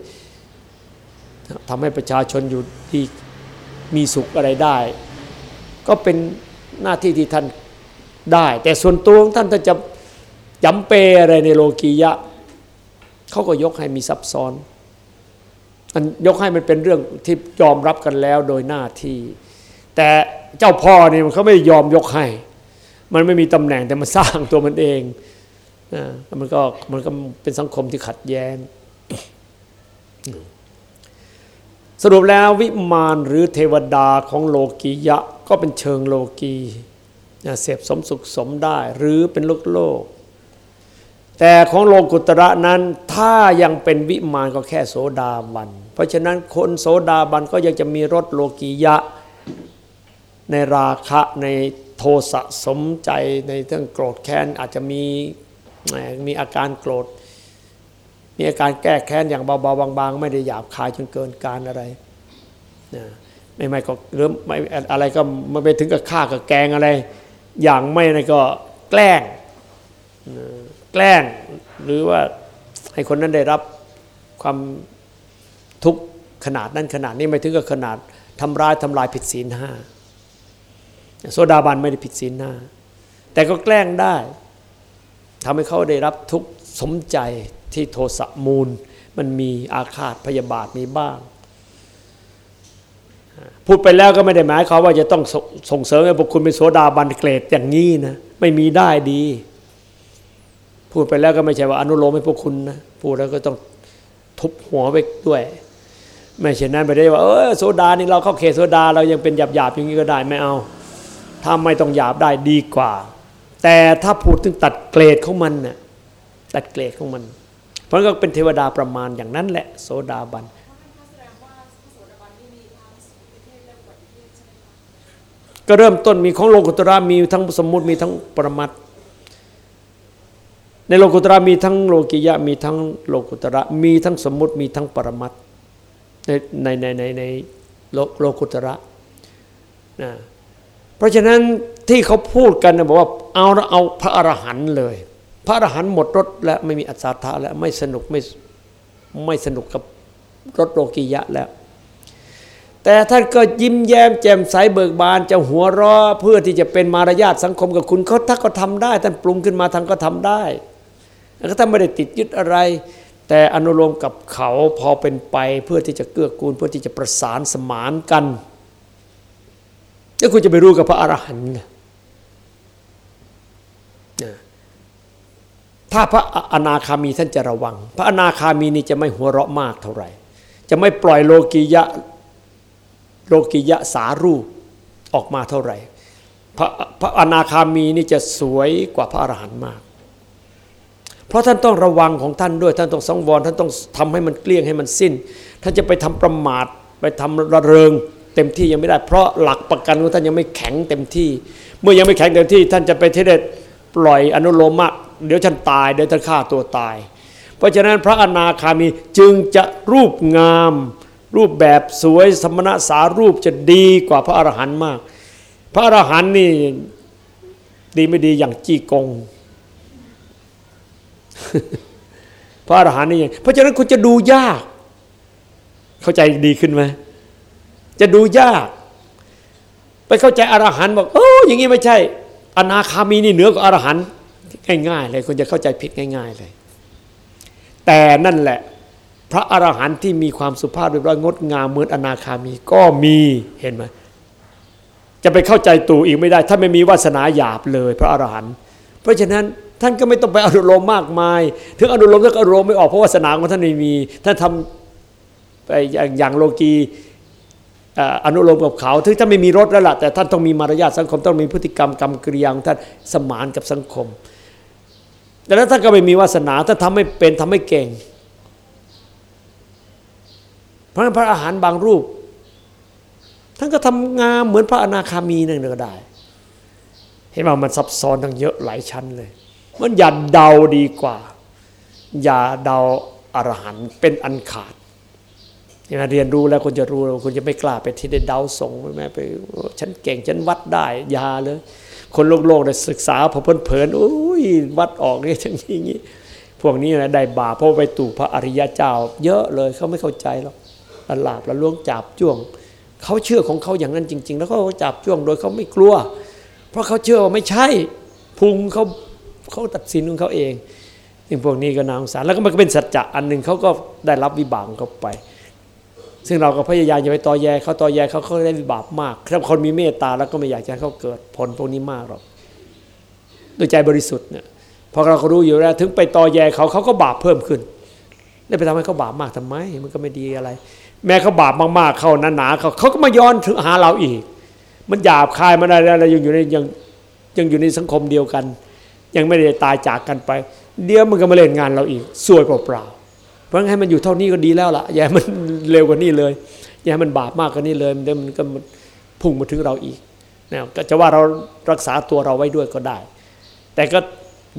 ทำให้ประชาชนอยู่ที่มีสุขอะไรได้ ก็เป็นหน้าที่ที่ท่านได้ แต่ส่วนตัวของท่านท่านจะจำเปอะไรในโลกียะเขาก็ยกให้มีซับซ้อนอันยกให้มันเป็นเรื่องที่ยอมรับกันแล้วโดยหน้าที่ แต่เจ้าพ่อเนี่มันเขาไม่ยอมยกให้ มันไม่มีตำแหน่งแต่มันสร้างตัวมันเองนะมันก็มันก็เป็นสังคมที่ขัดแย้ง สรุปแล้ววิมานหรือเทวดาของโลกียะก็เป็นเชิงโลกีเสพสมสุขสมได้หรือเป็นโลกโลก แต่ของโลกุตระนั้นถ้ายังเป็นวิมานก็แค่โสดาบัน เพราะฉะนั้นคนโสดาบันก็ยังจะมีรสโลกียะ ในราคะในโทสะสมใจในเรื่องโกรธแค้นอาจจะมีมีอาการโกรธ มีอาการแก้แค้นอย่างเบาๆบางๆ ไม่ได้หยาบคายจนเกินการอะไรนะไม่ไม่ก็หรือไม่อะไรก็ไม่ไปถึงกับฆ่ากับแกงอะไร อย่างไม่นก็แกล้งแกล้งหรือว่าให้คนนั้นได้รับความทุกข์ขนาดนั้นขนาดนี้ไม่ถึงกับขนาดทำร้ายทำลายผิดศีลห้าโซดาบันไม่ได้ผิดศีลห้าแต่ก็แกล้งได้ทำให้เขาได้รับทุกข์สมใจ ที่โทสะมูล มันมีอาฆาตพยาบาทมีบ้าง พูดไปแล้วก็ไม่ได้หมายความว่าจะต้องส่งเสริมให้พวกคุณเป็นโสดาบันเกรดอย่างนี้นะไม่มีได้ดี พูดไปแล้วก็ไม่ใช่ว่าอนุโลมให้พวกคุณนะพูดแล้วก็ต้องทุบหัวไปด้วยไม่เช่นนั้นไปได้ว่าเออโซดานี่เราเข้าเขตโซดาเรายังเป็นหยาบหยาบอย่างนี้ก็ได้ไม่เอา ถ้าไม่ต้องหยาบได้ดีกว่า แต่ถ้าพูดถึงตัดเกรดของมันน่ะตัดเกรดของมัน เพราะก็เป็นเทวดาประมาณอย่างนั้นแหละโซดาบันก็เริ่มต้นมีของโลกุตระมีทั้งสมมุติมีทั้งปรมัตในโลกุตระมีทั้งโลกิยะมีทั้งโลกุตระมีทั้งสมมุติมีทั้งปรมัตในในในในในโลกุตระนะเพราะฉะนั้นที่เขาพูดกันนะบอกว่าเอาเอาพระอรหันต์เลย พระอรหันต์หมดรถแล้วไม่มีอัศธาแล้วไม่สนุกไม่ไม่สนุกกับรถโลกิยะแล้ว แต่ท่านก็ยิ้มแย้มแจ่มใสเบิกบานจะหัวเราะเพื่อที่จะเป็นมารยาทสังคมกับคุณเขาถ้าก็ทำได้ ท่านปรุงขึ้นมาท่านก็ทำได้แล้วท่านไม่ได้ติดยึดอะไร แต่อนุโลมกับเขาพอเป็นไปเพื่อที่จะเกื้อกูล เพื่อที่จะประสานสมานกันแล้วคุณจะไปรู้กับพระอรหันต์ ถ้าพระอนาคามีท่านจะระวัง พระอนาคามีนี่จะไม่หัวเราะมากเท่าไหร่ จะไม่ปล่อยโลกียะโลกิยะสารูปออกมาเท่าไหร่พระพระอนาคามีนี่จะสวยกว่าพระอรหันต์มาก เพราะท่านต้องระวังของท่านด้วย ท่านต้องสังวรท่านต้องทำให้มันเกลี้ยงให้มันสิ้น ท่านจะไปทำประมาทไปทำระเริงเต็มที่ยังไม่ได้ เพราะหลักประกันของท่านยังไม่แข็งเต็มที่ เมื่อยังไม่แข็งเต็มที่ ท่านจะไปเทเดปล่อยอนุโลมมาก เดี๋ยวท่านตาย เดี๋ยวท่านฆ่าตัวตาย เพราะฉะนั้นพระอนาคามีจึงจะรูปงาม รูปแบบสวยสมณะสารูปจะดีกว่าพระอรหันต์มาก พระอรหันต์นี่ดีไม่ดีอย่างจี้กง พระอรหันต์นี่เพราะฉะนั้นคุณจะดูยาก เข้าใจดีขึ้นไหมจะดูยาก ไปเข้าใจอรหันต์บอกโอ้อย่างนี้ไม่ใช่ อนาคามีนี่เหนือกว่าอรหันต์ ง่ายๆเลยคุณจะเข้าใจผิดง่าย ๆเลย แต่นั่นแหละ พระอรหันต์ที่มีความสุภาพเรียบร้อยงดงามเหมือนอนาคามีก็มีเห็นไหมจะไปเข้าใจตู่อีกไม่ได้ ถ้าไม่มีวาสนาหยาบเลย พระอรหันต์เพราะฉะนั้นท่านก็ไม่ต้องไปอนุโลมมากมาย ถึงอนุโลมท่านก็อนุโลมไม่ออกเพราะวาสนาของท่านไม่มีท่านทำไปอย่างโลกีอนุโลมกับเขา ถึงท่านไม่มีรถแล้วล่ะแต่ท่านต้องมีมารยาทสังคมต้องมีพฤติกรรมกรรมกริยาท่านสมานกับสังคม แต่แล้วท่านก็ไม่มีวาสนาท่าทำไม่เป็นทำไม่เก่งราะนั้นพระอาหารบางรูป ท่านก็ทำงานเหมือนพระอนาคามีนั่นก็ได้ เห็นว่ามันซับซ้อนทั้งเยอะหลายชั้นเลย มันอย่าเดาดีกว่า อย่าเดาอรหันเป็นอันขาดเรียนรู้แล้วคุณจะรู้คุณจะไม่กล้าไปที่ได้เดาส่งแม่ไปฉันเก่งฉันวัดได้ยาเลย คนโลกโลกได้ศึกษาพอเพลินเพลินโอ้ยวัดออกนี่อย่างนี้พวกนี้นะได้บาปเพราะไปตู่พระอริยเจ้า เยอะเลยเขาไม่เข้าใจหรอกละลาบละล้วงจับจ้วงเขาเชื่อของเขาอย่างนั้นจริง ๆ แล้วเขาจับจ้วงโดยเขาไม่กลัว เพราะเขาเชื่อว่าไม่ใช่พุงเขาเขาตัดสินของเขาเองซึ่งพวกนี้ก็นาสงสารแล้วก็มันก็เป็นสัจจะอันหนึ่งเขาก็ได้รับวิบากเขาไป ซึ่งเราก็พยายามจะไปตอแยเขาตอแยเขาเขาได้วิบากมากถ้าคนมีเมตตาแล้วก็ไม่อยากจะให้เขาเกิดผลพวกนี้มากหรอกด้วยใจบริสุทธิ์เนี่ยพอเราก็รู้อยู่แล้ว ถึงไปตอแยเขาเขาก็บาปเพิ่มขึ้นได้ไปทำให้เขาบาปมากทำไม มันก็ไม่ดีอะไร แม้เขาบาปมากๆเขาหนาๆเขาเขาก็มาย้อนถึงหาเราอีก มันหยาบคายมาได้แล้วยังอยู่ในยังยังอยู่ในสังคมเดียวกัน ยังไม่ได้ตายจากกันไป เดี๋ยวมันก็มาเล่นงานเราอีกสวยเปล่าๆ เพราะงั้นให้มันอยู่เท่านี้ก็ดีแล้วล่ะ อย่ามันเร็วกว่านี้เลย อย่ามันบาปมากกว่านี้เลยเดี๋ยวมันก็พุ่งมาถึงเราอีกนะก็จะว่าเรารักษาตัวเราไว้ด้วยก็ได้ แต่ก็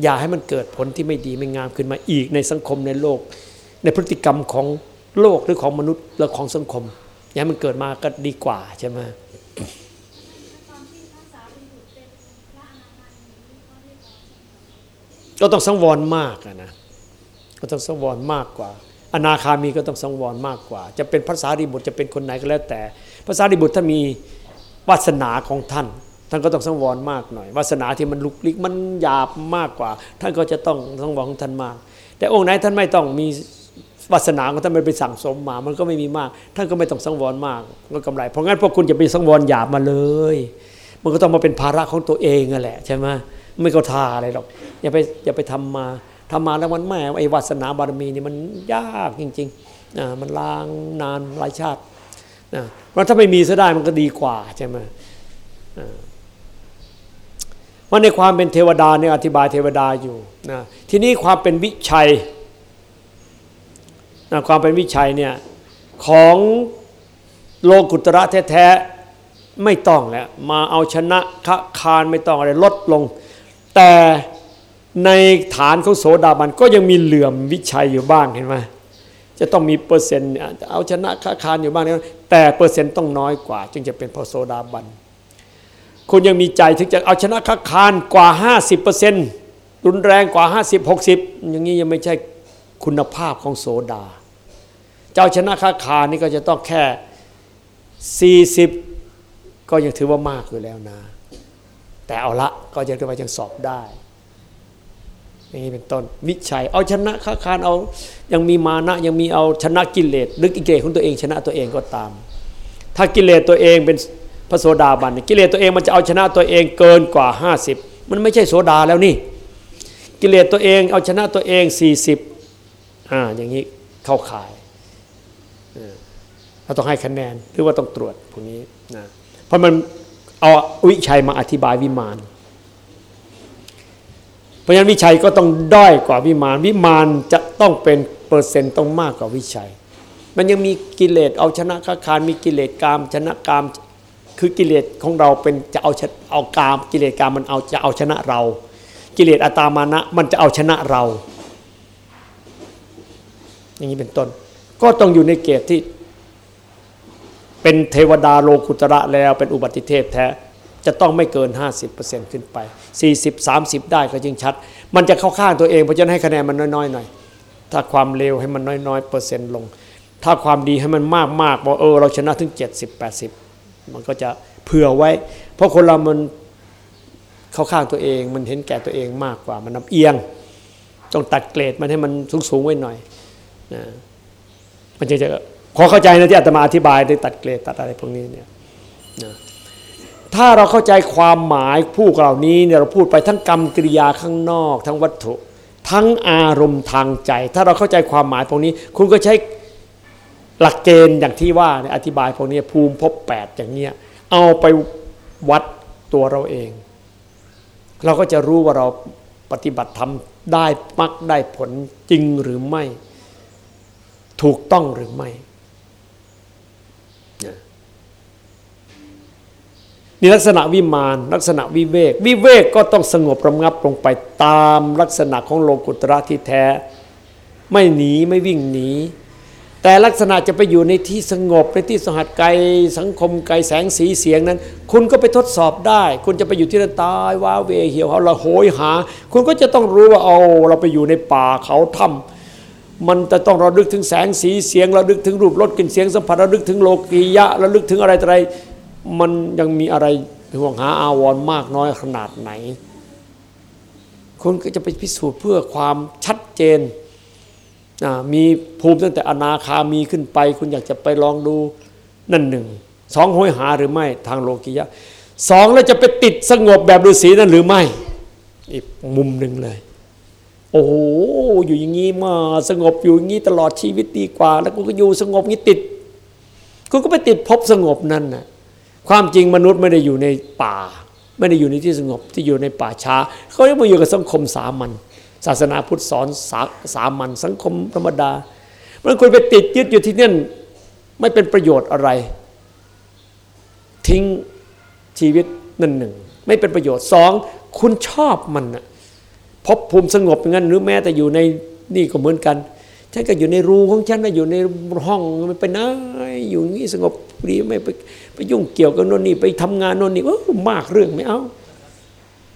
อย่าให้มันเกิดผลที่ไม่ดีไม่งามขึ้นมาอีกในสังคมในโลก ในพฤติกรรมของโลกหรือของมนุษย์และของสังคม อย่างมันเกิดมาก็ดีกว่าใช่ไหมก็ต้องสังวรมากนะ ก็ต้องสังวรมากกว่า อนาคามีก็ต้องสังวรมากกว่า จะเป็นภาษาดิบุตรจะเป็นคนไหนก็แล้วแต่ภาษาดิบุตรถ้ามีวาสนาของท่าน ท่านก็ต้องสังวรมากหน่อยวาสนาที่มันลุกลิกมันหยาบมากกว่า ท่านก็จะต้องสังวรของท่านมาก แต่องค์ไหนท่านไม่ต้องมีวาสนาของท่านไม่ไปสั่งสมมา มันก็ไม่มีมาก ท่านก็ไม่ต้องสังวรมากก็กำไร เพราะงั้นพวกคุณจะไปสังวรหยาบมาเลย มันก็ต้องมาเป็นภาระของตัวเองนั่นแหละใช่ไหมไม่ก็ทาอะไรหรอกอย่าไปอย่าไปทำมา ทำมาแล้วมันแม่ไอ้วาสนาบารมีนี่มันยากจริงๆนะมันล้างนานหลายชาตินะเพราะถ้าไม่มีซะได้มันก็ดีกว่าใช่ไหมว่าในความเป็นเทวดาเนี่ยอธิบายเทวดาอยู่นะทีนี้ความเป็นวิชัยนะความเป็นวิชัยเนี่ยของโลกุตระแท้ๆไม่ต้องแล้วมาเอาชนะคะคานไม่ต้องอะไรลดลง แต่ ในฐานของโสดาบันก็ยังมีเหลื่อมวิชัยอยู่บ้างเห็นไหมจะต้องมีเปอร์เซ็นต์เอาชนะค้าคานอยู่บ้างแต่เปอร์เซ็นต์ต้องน้อยกว่า จึงจะเป็นพอโสดาบันคุณยังมีใจถึงจะเอาชนะค้าคานกว่า 50%รุนแรงกว่า 50 60 อย่างนี้ยังไม่ใช่คุณภาพของโสดา เจ้าชนะค้าคานนี่ก็จะต้องแค่ 40 ก็ยังถือว่ามากอยู่แล้วนะ แต่เอาละก็ยังถือว่ายังสอบได้ นี้เป็นต้นวิชัย เอาชนะค้าคานเอายังมีมานะยังมีเอาชนะกิเลสหรือกิเลสของตัวเองชนะตัวเองก็ตาม ถ้ากิเลสตัวเองเป็นพระโสดาบันกิเลสตัวเองมันจะเอาชนะตัวเองเกินกว่า 50 มันไม่ใช่โสดาแล้วนี่ กิเลสตัวเองเอาชนะตัวเอง 40อ่าอย่างนี้เข้าข่ายเราต้องให้คะแนนหรือว่าต้องตรวจพวกนี้นะเพราะมันเอาวิชัยมาอธิบายวิมาน ราะฉะนั้นวิชัยก็ต้องด้อยกว่าวิมานวิมานจะต้องเป็นเปอร์เซ็นต์ต้องมากกว่าวิชัย มันยังมีกิเลสเอาชนะข้าคารมีกิเลสกาม ชนะกามคือกิเลสของเราเป็นจะเอาเอากาม กิเลสกามมันเอาจะเอาชนะเรา กิเลสอัตามานะมันจะเอาชนะเรา อย่างนี้เป็นต้น ก็ต้องอยู่ในเกตที่เป็นเทวดาโลกุตระแล้วเป็นอุบัติเทพแท้ จะต้องไม่เกิน 50%ขึ้นไป 40 30 ได้ก็จึงชัด มันจะเข้าข้างตัวเองเพราะฉะนั้นให้คะแนนมันน้อยๆหน่อยถ้าความเลวให้มันน้อยๆเปอร์เซ็นต์ลง ถ้าความดีให้มันมากมากว่าเออเราชนะถึง 70 80 มันก็จะเผื่อไว้ เพราะคนเรามันเข้าข้างตัวเอง มันเห็นแก่ตัวเองมากกว่า มันนำเอียง ต้องตัดเกรดมันให้มันสูงๆไว้หน่อยนะมันจะจะขอเข้าใจนะที่อาตมาอธิบายได้ตัดเกรดตัดอะไรพวกนี้เนี่ยนะ ถ้าเราเข้าใจความหมายผู้เหล่านี้เนี่ยเราพูดไปทั้งกรรมกิริยาข้างนอก ทั้งวัตถุ ทั้งอารมณ์ทางใจ ถ้าเราเข้าใจความหมายพวกนี้ คุณก็ใช้หลักเกณฑ์อย่างที่ว่าเนี่ยอธิบายพวกนี้ภูมิภพแปดอย่างเนี้ยเอาไปวัดตัวเราเอง เราก็จะรู้ว่าเราปฏิบัติทำได้มักได้ผลจริงหรือไม่ ถูกต้องหรือไม่ นี่ลักษณะวิมานลักษณะวิเวก วิเวกก็ต้องสงบระงับลงไปตามลักษณะของโลกุตระที่แท้ ไม่หนีไม่วิ่งหนี แต่ลักษณะจะไปอยู่ในที่สงบในที่สหัสไกลสังคมไกลแสงสีเสียงนั้น คุณก็ไปทดสอบได้ คุณจะไปอยู่ที่ตายว้าเวเหี่ยวเราโหยหา คุณก็จะต้องรู้ว่าเอาเราไปอยู่ในป่าเขาถ้ำมันจะต้องราลึกถึงแสงสีเสียงราลึกถึงรูปรสกลิ่นเสียงสัมผัสราลึกถึงโลกียะราลึกถึงอะไรอะไร มันยังมีอะไรห่วงหาอาวรมากน้อยขนาดไหนคุณก็จะไปพิสูจน์เพื่อความชัดเจน มีภูมิตั้งแต่อนาคามีขึ้นไป คุณอยากจะไปลองดูนั่นหนึ่งสองห้อยหาหรือไม่ทางโลกิยะสองแล้วจะไปติดสงบแบบฤาษีนั่นหรือไม่อีกมุมหนึ่งเลย โอ้โหอยู่อย่างนี้มาสงบอยู่อย่างนี้ตลอดชีวิตดีกว่า แล้วกูก็อยู่สงบนี้ติดคุณก็ไปติดพบสงบนั่นน่ะ ความจริงมนุษย์ไม่ได้อยู่ในป่า ไม่ได้อยู่ในที่สงบที่อยู่ในป่าช้า เขาเรียกว่าอยู่กับสังคมสามัญศาสนาพุทธสอนสาสามัญสังคมธรรมดามันคุณไปติดยึดอยู่ที่นั่นไม่เป็นประโยชน์อะไร ทิ้งชีวิตนั่นหนึ่งไม่เป็นประโยชน์สองคุณชอบมันนะพบภูมิสงบอย่างนั้นหรือแม้แต่อยู่ในนี่ก็เหมือนกันฉันก็อยู่ในรูของฉันนะอยู่ในห้องไม่ไปไหนอยู่งี้สงบ ดีไม่ไปไปยุ่งเกี่ยวกับโน่นนี่ไปทำงานโน่นนี่อมากเรื่องไม่เอา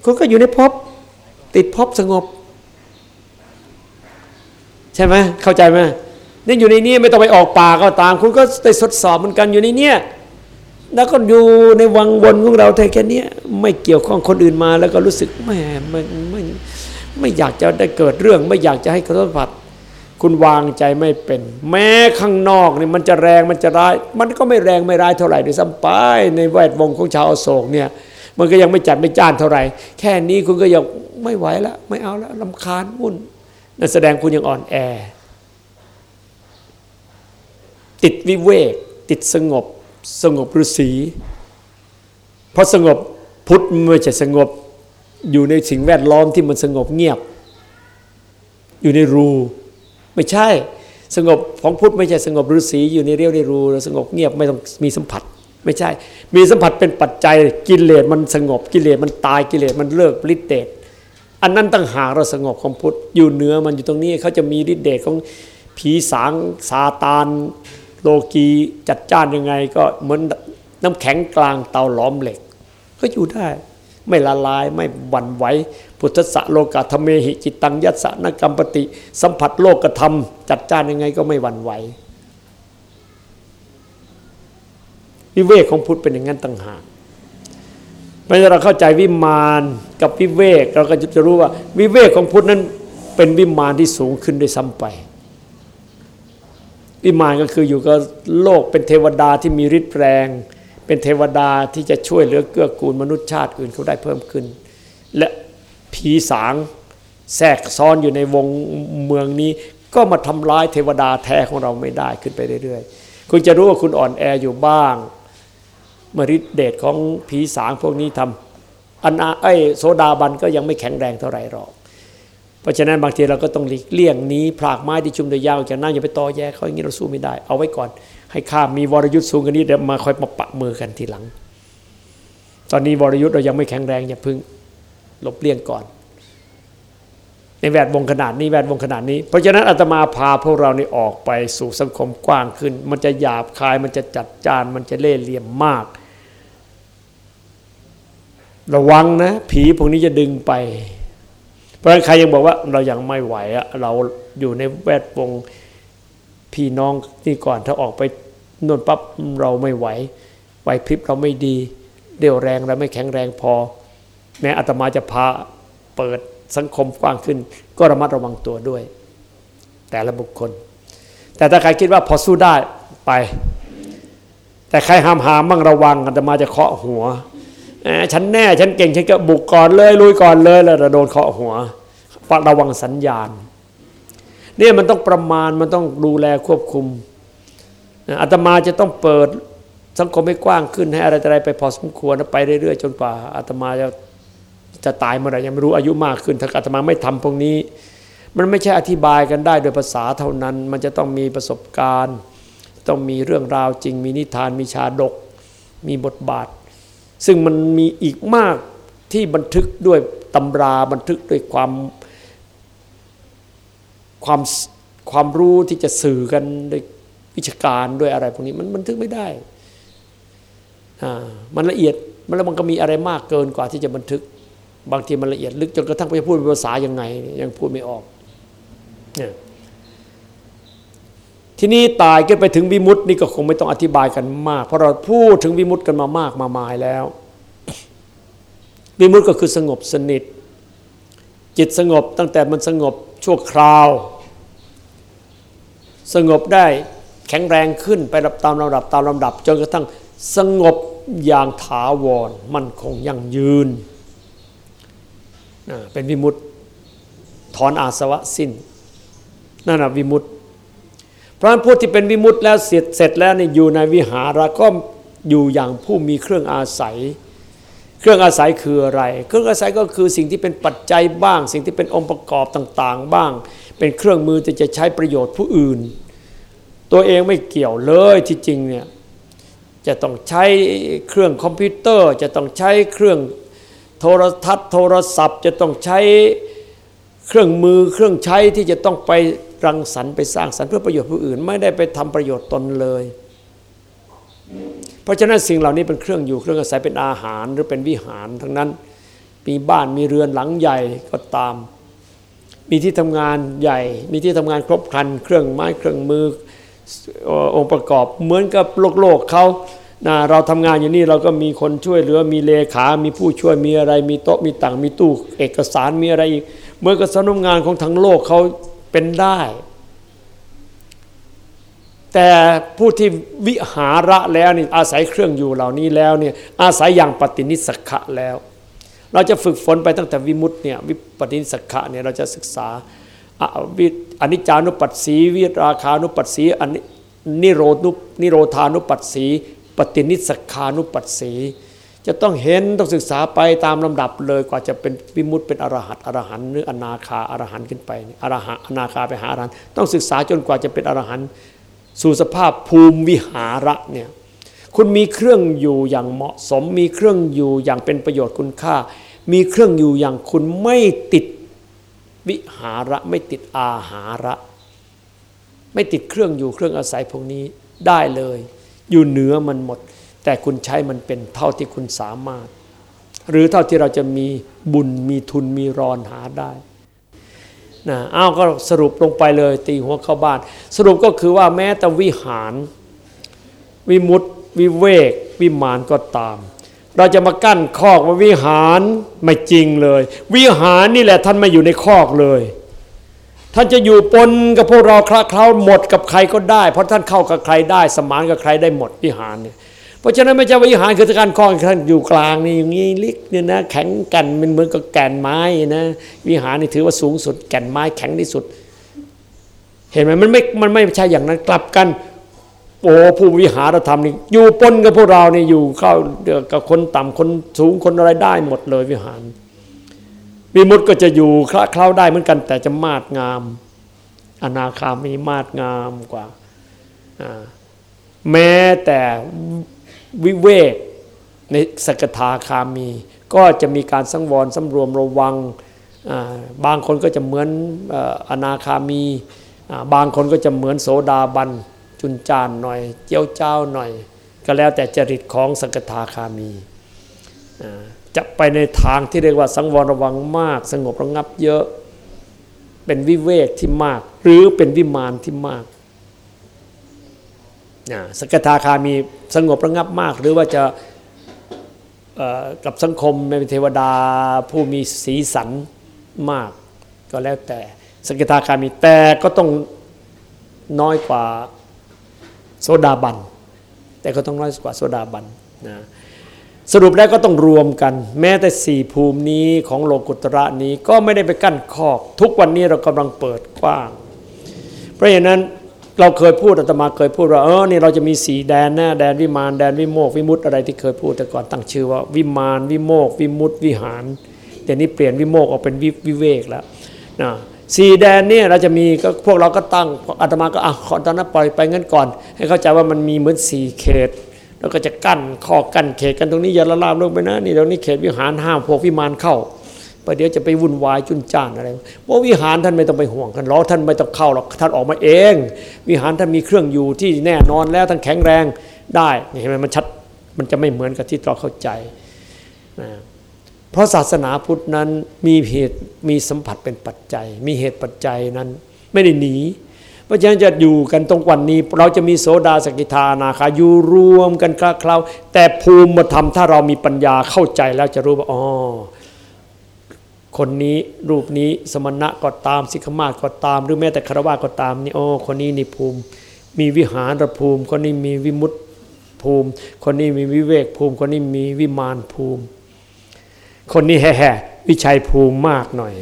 คุณก็อยู่ในภพติดภพสงบ ใช่ไหมเข้าใจไหมนี่อยู่ในนี้ไม่ต้องไปออกป่าก็ตาม คุณก็ได้ทดสอบเหมือนกันอยู่ในเนี้ยแล้วก็อยู่ในวังวนของเราแค่นี้ไม่เกี่ยวข้องคนอื่นมาแล้วก็รู้สึกแหมไม่ไม่ไม่อยากจะได้เกิดเรื่อง ไม่อยากจะให้กระทบผัด คุณวางใจไม่เป็น แม้ข้างนอกนี่มันจะแรงมันจะร้าย มันก็ไม่แรงไม่ร้ายเท่าไหร่ด้วยซ้ำไปในแวดวงของชาวอโศกเนี่ยมันก็ยังไม่จัดไม่จ้านเท่าไหร่ แค่นี้คุณก็ยังไม่ไหวแล้วไม่เอาแล้วลำคาญวุ่นนั่นแสดงคุณยังอ่อนแอ ติดวิเวก ติดสงบ สงบฤาษีเพราะสงบพุทธไม่ใช่สงบอยู่ในสิ่งแวดล้อมที่มันสงบเงียบ อยู่ในรู ไม่ใช่ สงบของพุทธไม่ใช่สงบฤาษีอยู่ในเรียวในรูสงบเงียบไม่ต้องมีสัมผัส ไม่ใช่ มีสัมผัสเป็นปัจจัยกิเลสมันสงบกิเลสมันตายกิเลสมันเลิกฤทธิเดชอันนั้นตั้งหากเราสงบของพุทธอยู่เหนือมันอยู่ตรงนี้เขาจะมีฤทธิเดชของผีสางซาตานโลกีจัดจ้านยังไงก็เหมือนน้ำแข็งกลางเตาหลอมเหล็ก ก็อยู่ได้ ไม่ละลายไม่หวั่นไหว พุทธะโลกาธรรมเมหิจิตตังยัสสะนกรรมปติสัมผัสโลกธรรม จัดจ้านยังไงก็ไม่หวั่นไหววิเวกของพุทธเป็นอย่างนั้นต่างหากเมื่อเราเข้าใจวิมานกับวิเวก เราก็จะรู้ว่า วิเวกของพุทธนั้นเป็นวิมานที่สูงขึ้นด้วยซ้ำไป วิมานก็คืออยู่กับโลกเป็นเทวดาที่มีฤทธิ์แรง เป็นเทวดาที่จะช่วยเหลือเกื้อกูลมนุษยชาติอื่นเขาได้เพิ่มขึ้น และ ผีสางแทรกซ้อนอยู่ในวงเมืองนี้ ก็มาทำร้ายเทวดาแท้ของเราไม่ได้ขึ้นไปเรื่อยๆ คุณจะรู้ว่าคุณอ่อนแออยู่บ้างมริดเดชของผีสางพวกนี้ทำอันไอโซดาบันก็ยังไม่แข็งแรงเท่าไหร่หรอก เพราะฉะนั้นบางทีเราก็ต้องหลีกเลี่ยงนี้พรากไม้ที่ชุมโดยยาวจากนั้นอย่าไปตอแยเขาอย่างนี้เราสู้ไม่ได้ เอาไว้ก่อน ให้ข้ามีวรยุทธ์สูงกันนี้เดี๋ยวมาคอยมาปะมือกันทีหลัง ตอนนี้วรยุทธ์เรายังไม่แข็งแรงอย่าพึ่ง หลบเลี่ยงก่อน ในแวดวงขนาดนี้แวดวงขนาดนี้ เพราะฉะนั้นอาตมาพาพวกเรานี่ออกไปสู่สังคมกว้างขึ้น มันจะหยาบคายมันจะจัดจาน มันจะเล่เหลี่ยมมาก ระวังนะ ผีพวกนี้จะดึงไป เพราะฉะนั้นใครยังบอกว่าเรายังไม่ไหวอะเราอยู่ในแวดวงพี่น้องนี่ก่อนถ้าออกไปนนปั๊บเราไม่ไหวไหวพริบเราไม่ดีเดี่ยวแรงเราไม่แข็งแรงพอ แม้อาตมาจะพาเปิดสังคมกว้างขึ้น ก็ระมัดระวังตัวด้วย แต่ละบุคคล แต่ถ้าใครคิดว่าพอสู้ได้ไป แต่ใครห้ามหามบ้างระวังอาตมาจะเคาะหัวฉันแน่ฉันเก่งฉันก็บุกก่อนเลยลุยก่อนเลยแล้วโดนเคาะหัวระวังสัญญาณเนี่ยมันต้องประมาณมันต้องดูแลควบคุมอาตมาจะต้องเปิดสังคมให้กว้างขึ้นให้อะไรอะไรไปพอสมควรไปเรื่อยๆ จนกว่าอาตมาจะ จะตายเมื่อไหร่ยังไม่รู้อายุมากขึ้นถ้าอาตมาไม่ทำพวกนี้ มันไม่ใช่อธิบายกันได้โดยภาษาเท่านั้น มันจะต้องมีประสบการณ์ ต้องมีเรื่องราวจริง มีนิทานมีชาดก มีบทบาท ซึ่งมันมีอีกมากที่บันทึกด้วยตำราบันทึกด้วยความความความรู้ที่จะสื่อกันด้วยวิชาการด้วยอะไรพวกนี้มันบันทึกไม่ได้อ่ามันละเอียดมันแล้วมันก็มีอะไรมากเกินกว่าที่จะบันทึก บางทีมันละเอียดลึกจนกระทั่งไปพูดภาษายังไง ยังพูดไม่ออกเนี่ยทีนี้ตายกันไปถึงวิมุตตินี่ก็คงไม่ต้องอธิบายกันมาก เพราะเราพูดถึงวิมุตติกันมามากมามายแล้ว วิมุตติก็คือสงบสนิท จิตสงบตั้งแต่มันสงบชั่วคราว สงบได้แข็งแรงขึ้นไปรับตามลำดับตามลำดับ จนกระทั่งสงบอย่างถาวร มันคงยั่งยืน เป็นวิมุตถอนอาสวะสิ้นนั่นแหะวิมุตติพราะผู้ที่เป็นวิมุตแล้วเสร็จเสร็จแล้วนี่อยู่ในวิหารก็อยู่อย่างผู้มีเครื่องอาศัย เครื่องอาศัยคืออะไร เครื่องอาศัยก็คือสิ่งที่เป็นปัจจัยบ้าง สิ่งที่เป็นองค์ประกอบต่างๆ บ้าง เป็นเครื่องมือที่จะใช้ประโยชน์ผู้อื่น ตัวเองไม่เกี่ยวเลยที่จริงเนี่ยจะต้องใช้เครื่องคอมพิวเตอร์ จะต้องใช้เครื่อง โทรทัศน์โทรศัพท์จะต้องใช้เครื่องมือเครื่องใช้ที่จะต้องไปรังสรรค์ไปสร้างสรรค์เพื่อประโยชน์ผู้อื่น ไม่ได้ไปทำประโยชน์ตนเลย เพราะฉะนั้นสิ่งเหล่านี้เป็นเครื่องอยู่เครื่องอาศัยเป็นอาหารหรือเป็นวิหารทั้งนั้นมีบ้านมีเรือนหลังใหญ่ก็ตาม มีที่ทำงานใหญ่ มีที่ทำงานครบครัน เครื่องไม้เครื่องมือองค์ประกอบเหมือนกับโลกโลกเขา นะเราทำงานอยู่นี่เราก็มีคนช่วยเหลือมีเลขา มีผู้ช่วยมีอะไร มีโต๊ะมีต่างมีตู้เอกสารมีอะไรอีกเมื่อกับสำนักงานของทั้งโลกเขาเป็นได้ แต่ผู้ที่วิหาระแล้วนี่อาศัยเครื่องอยู่เหล่านี้แล้วเนี่ยอาศัยอย่างปฏินิสักะแล้ว เราจะฝึกฝนไปตั้งแต่วิมุตต์เนี่ยวิปฏินิสักะเนี่ยเราจะศึกษาวิอนิจจานุปัสสีวิราคานุปัสสีอนิโรนุนิโรธานุปัสสี ปฏินิสคานุปัสสี จะต้องเห็นต้องศึกษาไปตามลำดับเลยกว่าจะเป็นวิมุตเป็นอรหัตอรหันหรืออนาคาอรหันขึ้นไปอรหันอนาคาไปหาอรหันต้องศึกษาจนกว่าจะเป็นอรหันสู่สภาพภูมิวิหาระเนี่ยคุณมีเครื่องอยู่อย่างเหมาะสม มีเครื่องอยู่อย่างเป็นประโยชน์คุณค่า มีเครื่องอยู่อย่างคุณไม่ติดวิหาระไม่ติดอาหาระ ไม่ติดเครื่องอยู่เครื่องอาศัยพวกนี้ได้เลย อยู่เหนือมันหมด แต่คุณใช้มันเป็นเท่าที่คุณสามารถ หรือเท่าที่เราจะมีบุญมีทุนมีรอนหาได้นะอ้าวก็สรุปลงไปเลย ตีหัวเข้าบ้าน สรุปก็คือว่าแม้แต่วิหาร วิมุตติวิเวก วิมานก็ตาม เราจะมากั้นคอกว่าวิหารไม่จริงเลย วิหารนี่แหละท่านไม่อยู่ในคอกเลย ท่านจะอยู่ปนกับพวกเราคลาเคล้าหมดกับใครก็ได้ เพราะท่านเข้ากับใครได้ สมานกับใครได้หมดวิหารเนี่ยเพราะฉะนั้นไม่ใช่วิหารคือการคลองท่านอยู่กลางนี่อย่างนี้ลิกเนี่ยนะแข็งกันมันเหมือนกับแก่นไม้นะวิหารนี่ถือว่าสูงสุดแก่นไม้แข็งที่สุด เห็นไหมมันไม่มันไม่ใช่อย่างนั้นกลับกันโอ้ผู้วิหารธรรมนี่อยู่ปนกับพวกเราเนี่ยอยู่เข้ากับคนต่ำคนสูงคนอะไรได้หมดเลยวิหาร มีมุตก็จะอยู่คลาาได้เหมือนกัน แต่จะมาดงาม อนาคามีมาดงามกว่า แม้แต่วิเวกในสกทาคามี ก็จะมีการสังวรสำรวมระวัง บางคนก็จะเหมือนอนาคามี บางคนก็จะเหมือนโสดาบัน จุนจานหน่อย เจียวเจ้าหน่อย ก็แล้วแต่จริตของสกทาคามี จะไปในทางที่เรียกว่าสังวรระวังมาก สงบระงับเยอะ เป็นวิเวกที่มาก หรือเป็นวิมานที่มากสังกทาคามีสงบระงับมาก หรือว่าจะกับสังคมเป็นเทวดาผู้มีสีสันมาก ก็แล้วแต่สกทาคามีแต่ก็ต้องน้อยกว่าโซดาบัน แต่ก็ต้องน้อยกว่าโซดาบันนะ สรุปแล้วก็ต้องรวมกัน แม้แต่สี่ภูมินี้ของโลกุตระนี้ก็ไม่ได้ไปกั้นคอก ทุกวันนี้เรากำลังเปิดกว้าง เพราะฉะนั้นเราเคยพูดอาตมาเคยพูดว่าเออนี่เราจะมีสีแดนนะแดนวิมานแดนวิโมกวิมุตอะไรที่เคยพูดแต่ก่อนตั้งชื่อว่าวิมานวิโมกวิมุตวิหารแต่นี้เปลี่ยนวิโมกออกเป็นวิเวกแล้วนะสีแดนเนี่ยเราจะมีก็พวกเราก็ตั้งอาตมาก็อะขอตอนนั้นปล่อยไปงั้นก่อน ให้เข้าใจว่ามันมีเหมือนสี่เขต แล้วก็จะกั้นข้อกั้นเขตกันตรงนี้อย่าละลามลงไปนะนี่ตรงนี้เขตวิหารห้ามพวกวิมานเข้าประเดี๋ยวจะไปวุ่นวายจุนจ้านอะไรว่าวิหารท่านไม่ต้องไปห่วงกันหรอกท่านไม่ต้องเข้าหรอกท่านออกมาเอง วิหารท่านมีเครื่องอยู่ที่แน่นอนแล้วท่านแข็งแรงได้เห็นไหมมันชัดมันจะไม่เหมือนกับที่เราเข้าใจนะเพราะศาสนาพุทธนั้นมีเหตุมีสัมผัสเป็นปัจจัย มีเหตุปัจจัยนั้นไม่ได้หนี ราะฉะนั้นจะอยู่กันตรงวันนี้ เราจะมีโสดาสกิทานาคาอยู่รวมกันคลาเคล้าแต่ภูมิธรรมถ้าเรามีปัญญาเข้าใจแล้วจะรู้ว่าอ๋อคนนี้รูปนี้สมณะก็ตามสิกขมาก็ตาม หรือแม้แต่คารวะก็ตามนี่อ๋อคนนี้นี่ภูมิ มีวิหารภูมิ คนนี้มีวิมุตติภูมิ คนนี้มีวิเวกภูมิ คนนี้มีวิมานภูมิ คนนี้แห่วิชัยภูมิมากหน่อย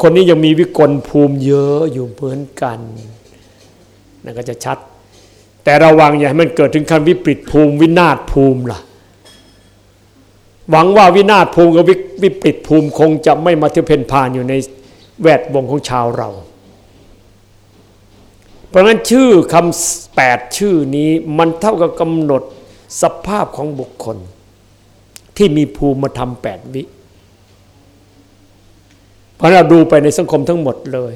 คนนี้ยังมีวิกลภูมิเยอะอยู่เหมือนกันนั่นก็จะชัด แต่ระวังอย่าให้มันเกิดถึงขั้นวิปริตภูมิวินาศภูมิล่ะ หวังว่าวินาศภูมิกับวิปริตภูมิคงจะไม่มาเที่ยวเพนพานอยู่ในแวดวงของชาวเรา เพราะงั้นชื่อคำแปดชื่อนี้มันเท่ากับกำหนดสภาพของบุคคล ที่มีภูมิมาทำแปดวิ ราะเราดูไปในสังคมทั้งหมดเลย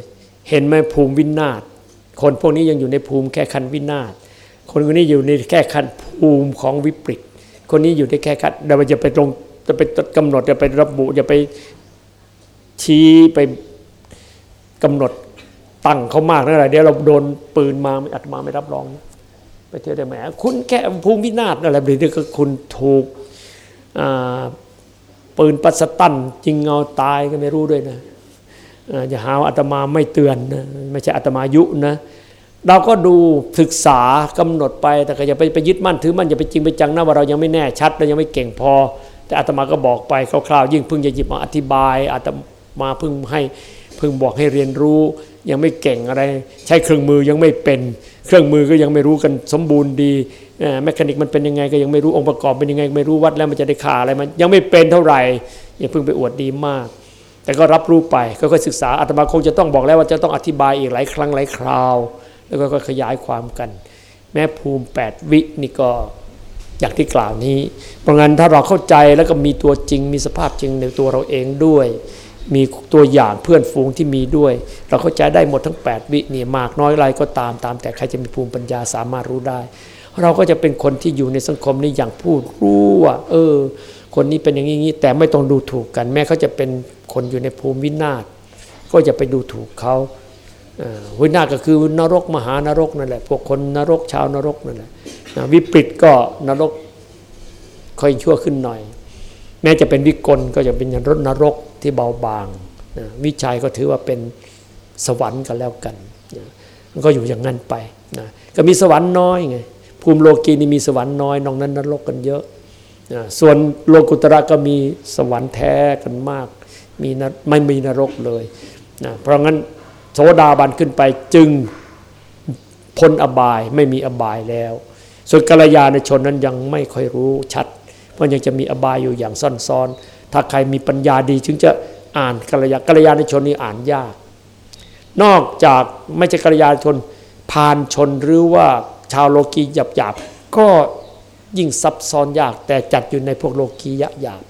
เห็นไหมภูมิวินาศคนพวกนี้ยังอยู่ในภูมิแค่คันวินาศคนคนนี้อยู่ในแค่คันภูมิของวิปริตคนนี้อยู่ในแค่คันเราจะไปตรงจะไปกำหนดจะไประบุจะไปชี้ไปกำหนดตั้งเขามากนั่นแหละเดี๋ยวเราโดนปืนมาอัตมาไม่รับรองไปเที่ยวได้แหมคุณแค่ภูมิพินาศอะไรแบบนี้ก็คุณถูกปืนปัสตันจริงเงาตายก็ไม่รู้ด้วยนะ จะหาอาตมาไม่เตือนนะไม่ใช่อาตมายุนะเราก็ดูศึกษากำหนดไปแต่ก็อย่าไปไปยึดมั่นถือมั่นอย่าไปจริงไปจังนะว่าเรายังไม่แน่ชัดเรายังไม่เก่งพอ แต่อาตมาก็บอกไปคร่าวๆยิ่งเพิ่งจะหยิบมาอธิบายอาตมาเพิ่งให้เพิ่งบอกให้เรียนรู้ ยังไม่เก่งอะไร ใช้เครื่องมือยังไม่เป็น เครื่องมือก็ยังไม่รู้กันสมบูรณ์ดีmechanic มันเป็นยังไงก็ยังไม่รู้องค์ประกอบเป็นยังไงไม่รู้วัดแล้วมันจะได้ค่าอะไรมันยังไม่เป็นเท่าไหร่อย่าเพิ่งไปอวดดีมาก แต่ก็รับรู้ไปก็ค่อยศึกษาอาตมาคงจะต้องบอกแล้วว่าจะต้องอธิบายอีกหลายครั้งหลายคราว แล้วก็ขยายความกัน แม้ภูมิ 8 วินี่ก็อย่างที่กล่าวนี้ เพราะงั้นถ้าเราเข้าใจแล้วก็มีตัวจริง มีสภาพจริงในตัวเราเองด้วย มีตัวอย่างเพื่อนฝูงที่มีด้วย เราเข้าใจได้หมดทั้ง 8 วินี่มากน้อยไรก็ตามตาม แต่ใครจะมีภูมิปัญญาสามารถรู้ได้ เราก็จะเป็นคนที่อยู่ในสังคมนี้อย่างพูดรู้ว่าเออ คนนี้เป็นอย่างนี้แต่ไม่ต้องดูถูกกัน แม้เขาจะเป็นคนอยู่ในภูมิวินาศก็จะไปดูถูกเขาวินาศก็คือนรกมหานรกนั่นแหละพวกคนนรกชาวนรกนั่นแหละวิปริตก็นรกค่อยชั่วขึ้นหน่อย แม้จะเป็นวิกลก็จะเป็นนรกนรกที่เบาบางวิจัยก็ถือว่าเป็นสวรรค์กันแล้วกันมันก็อยู่อย่างนั้นไปนะก็มีสวรรค์น้อยไงภูมิโลกีนี่มีสวรรค์น้อยนอกนั้นนรกกันเยอะ ส่วนโลกุตระก็มีสวรรค์แท้กันมาก มีไม่มีนรกเลยนะเพราะงั้นโสดาบันขึ้นไปจึงพ้นอบายไม่มีอบายแล้ว ส่วนกัลยาณชนนั้นยังไม่ค่อยรู้ชัด เพราะยังจะมีอบายอยู่อย่างซ่อนๆ ถ้าใครมีปัญญาดีถึงจะอ่านกัลยากัลยาณชนนี่อ่านยาก นอกจากไม่ใช่กัลยาณชนพานชนหรือว่าชาวโลกีหยาบหยาบก็ ยิ่งซับซ้อนยากแต่จัดอยู่ในพวกโลกียะหยาบ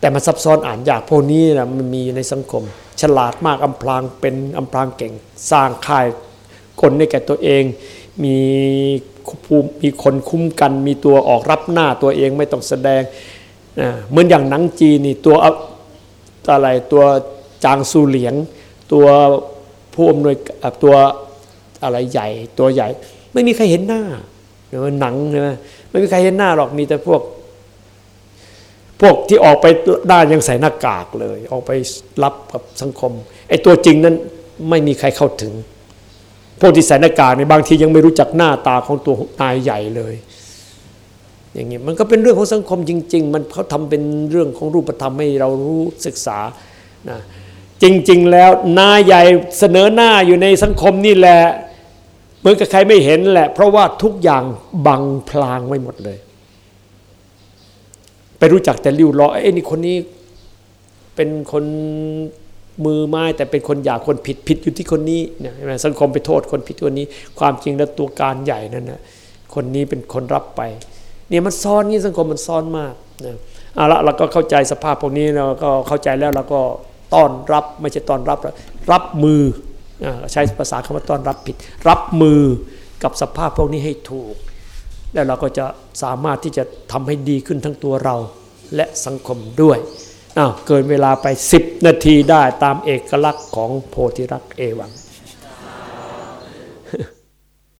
แต่มันซับซ้อนอ่านยากพวกนี้นะมันมีในสังคม ฉลาดมากอำพรางเป็นอำพรางเก่ง สร้างค่ายคนในแก่ตัวเอง มีภูมิมีคนคุ้มกันมีตัวออกรับหน้าตัวเองไม่ต้องแสดงเหมือนอย่างหนังจีนนี่ตัวอะไรตัวจางซูเหลียง ตัวผู้อำนวยตัวอะไรใหญ่ตัวใหญ่ ไม่มีใครเห็นหน้า เนหนังใช่ไหมไม่มีใครเห็นหน้าหรอกมีแต่พวก พวกที่ออกไปด้านยังใส่หน้ากากเลย ออกไปรับกับสังคมไอ้ตัวจริงนั้นไม่มีใครเข้าถึง พวกที่ใส่หน้ากากในบางทียังไม่รู้จักหน้าตาของตัวนายใหญ่เลย อย่างนี้มันก็เป็นเรื่องของสังคมจริง ๆ มันเขาทำเป็นเรื่องของรูปธรรมให้เรารู้ศึกษานะจริง ๆ แล้วนายใหญ่เสนอหน้าอยู่ในสังคมนี่แหละ เหมือนกับใครไม่เห็นแหละ เพราะว่าทุกอย่างบังพลางไว้หมดเลย ไปรู้จักแต่ริ้วล้อเอ้นี่คนนี้เป็นคนมือไม้แต่เป็นคนอยากคนผิดผิดอยู่ที่คนนี้เนะสังคมไปโทษคนผิดคนนี้ ความจริงแล้วตัวการใหญ่นั่นนะคนนี้เป็นคนรับไป เนี่ยมันซ้อนนี่สังคมมันซ้อนมากนะเอาละเราก็เข้าใจสภาพพวกนี้เราก็เข้าใจแล้วเราก็ต้อนรับไม่ใช่ต้อนรับ รับมือ ใช้ภาษาคำว่าต้อนรับผิด รับมือกับสภาพพวกนี้ให้ถูก แล้วเราก็จะสามารถที่จะทำให้ดีขึ้นทั้งตัวเราและสังคมด้วยเกินเวลาไป 10 นาทีได้ตามเอกลักษณ์ของโพธิรักษ์เอวัง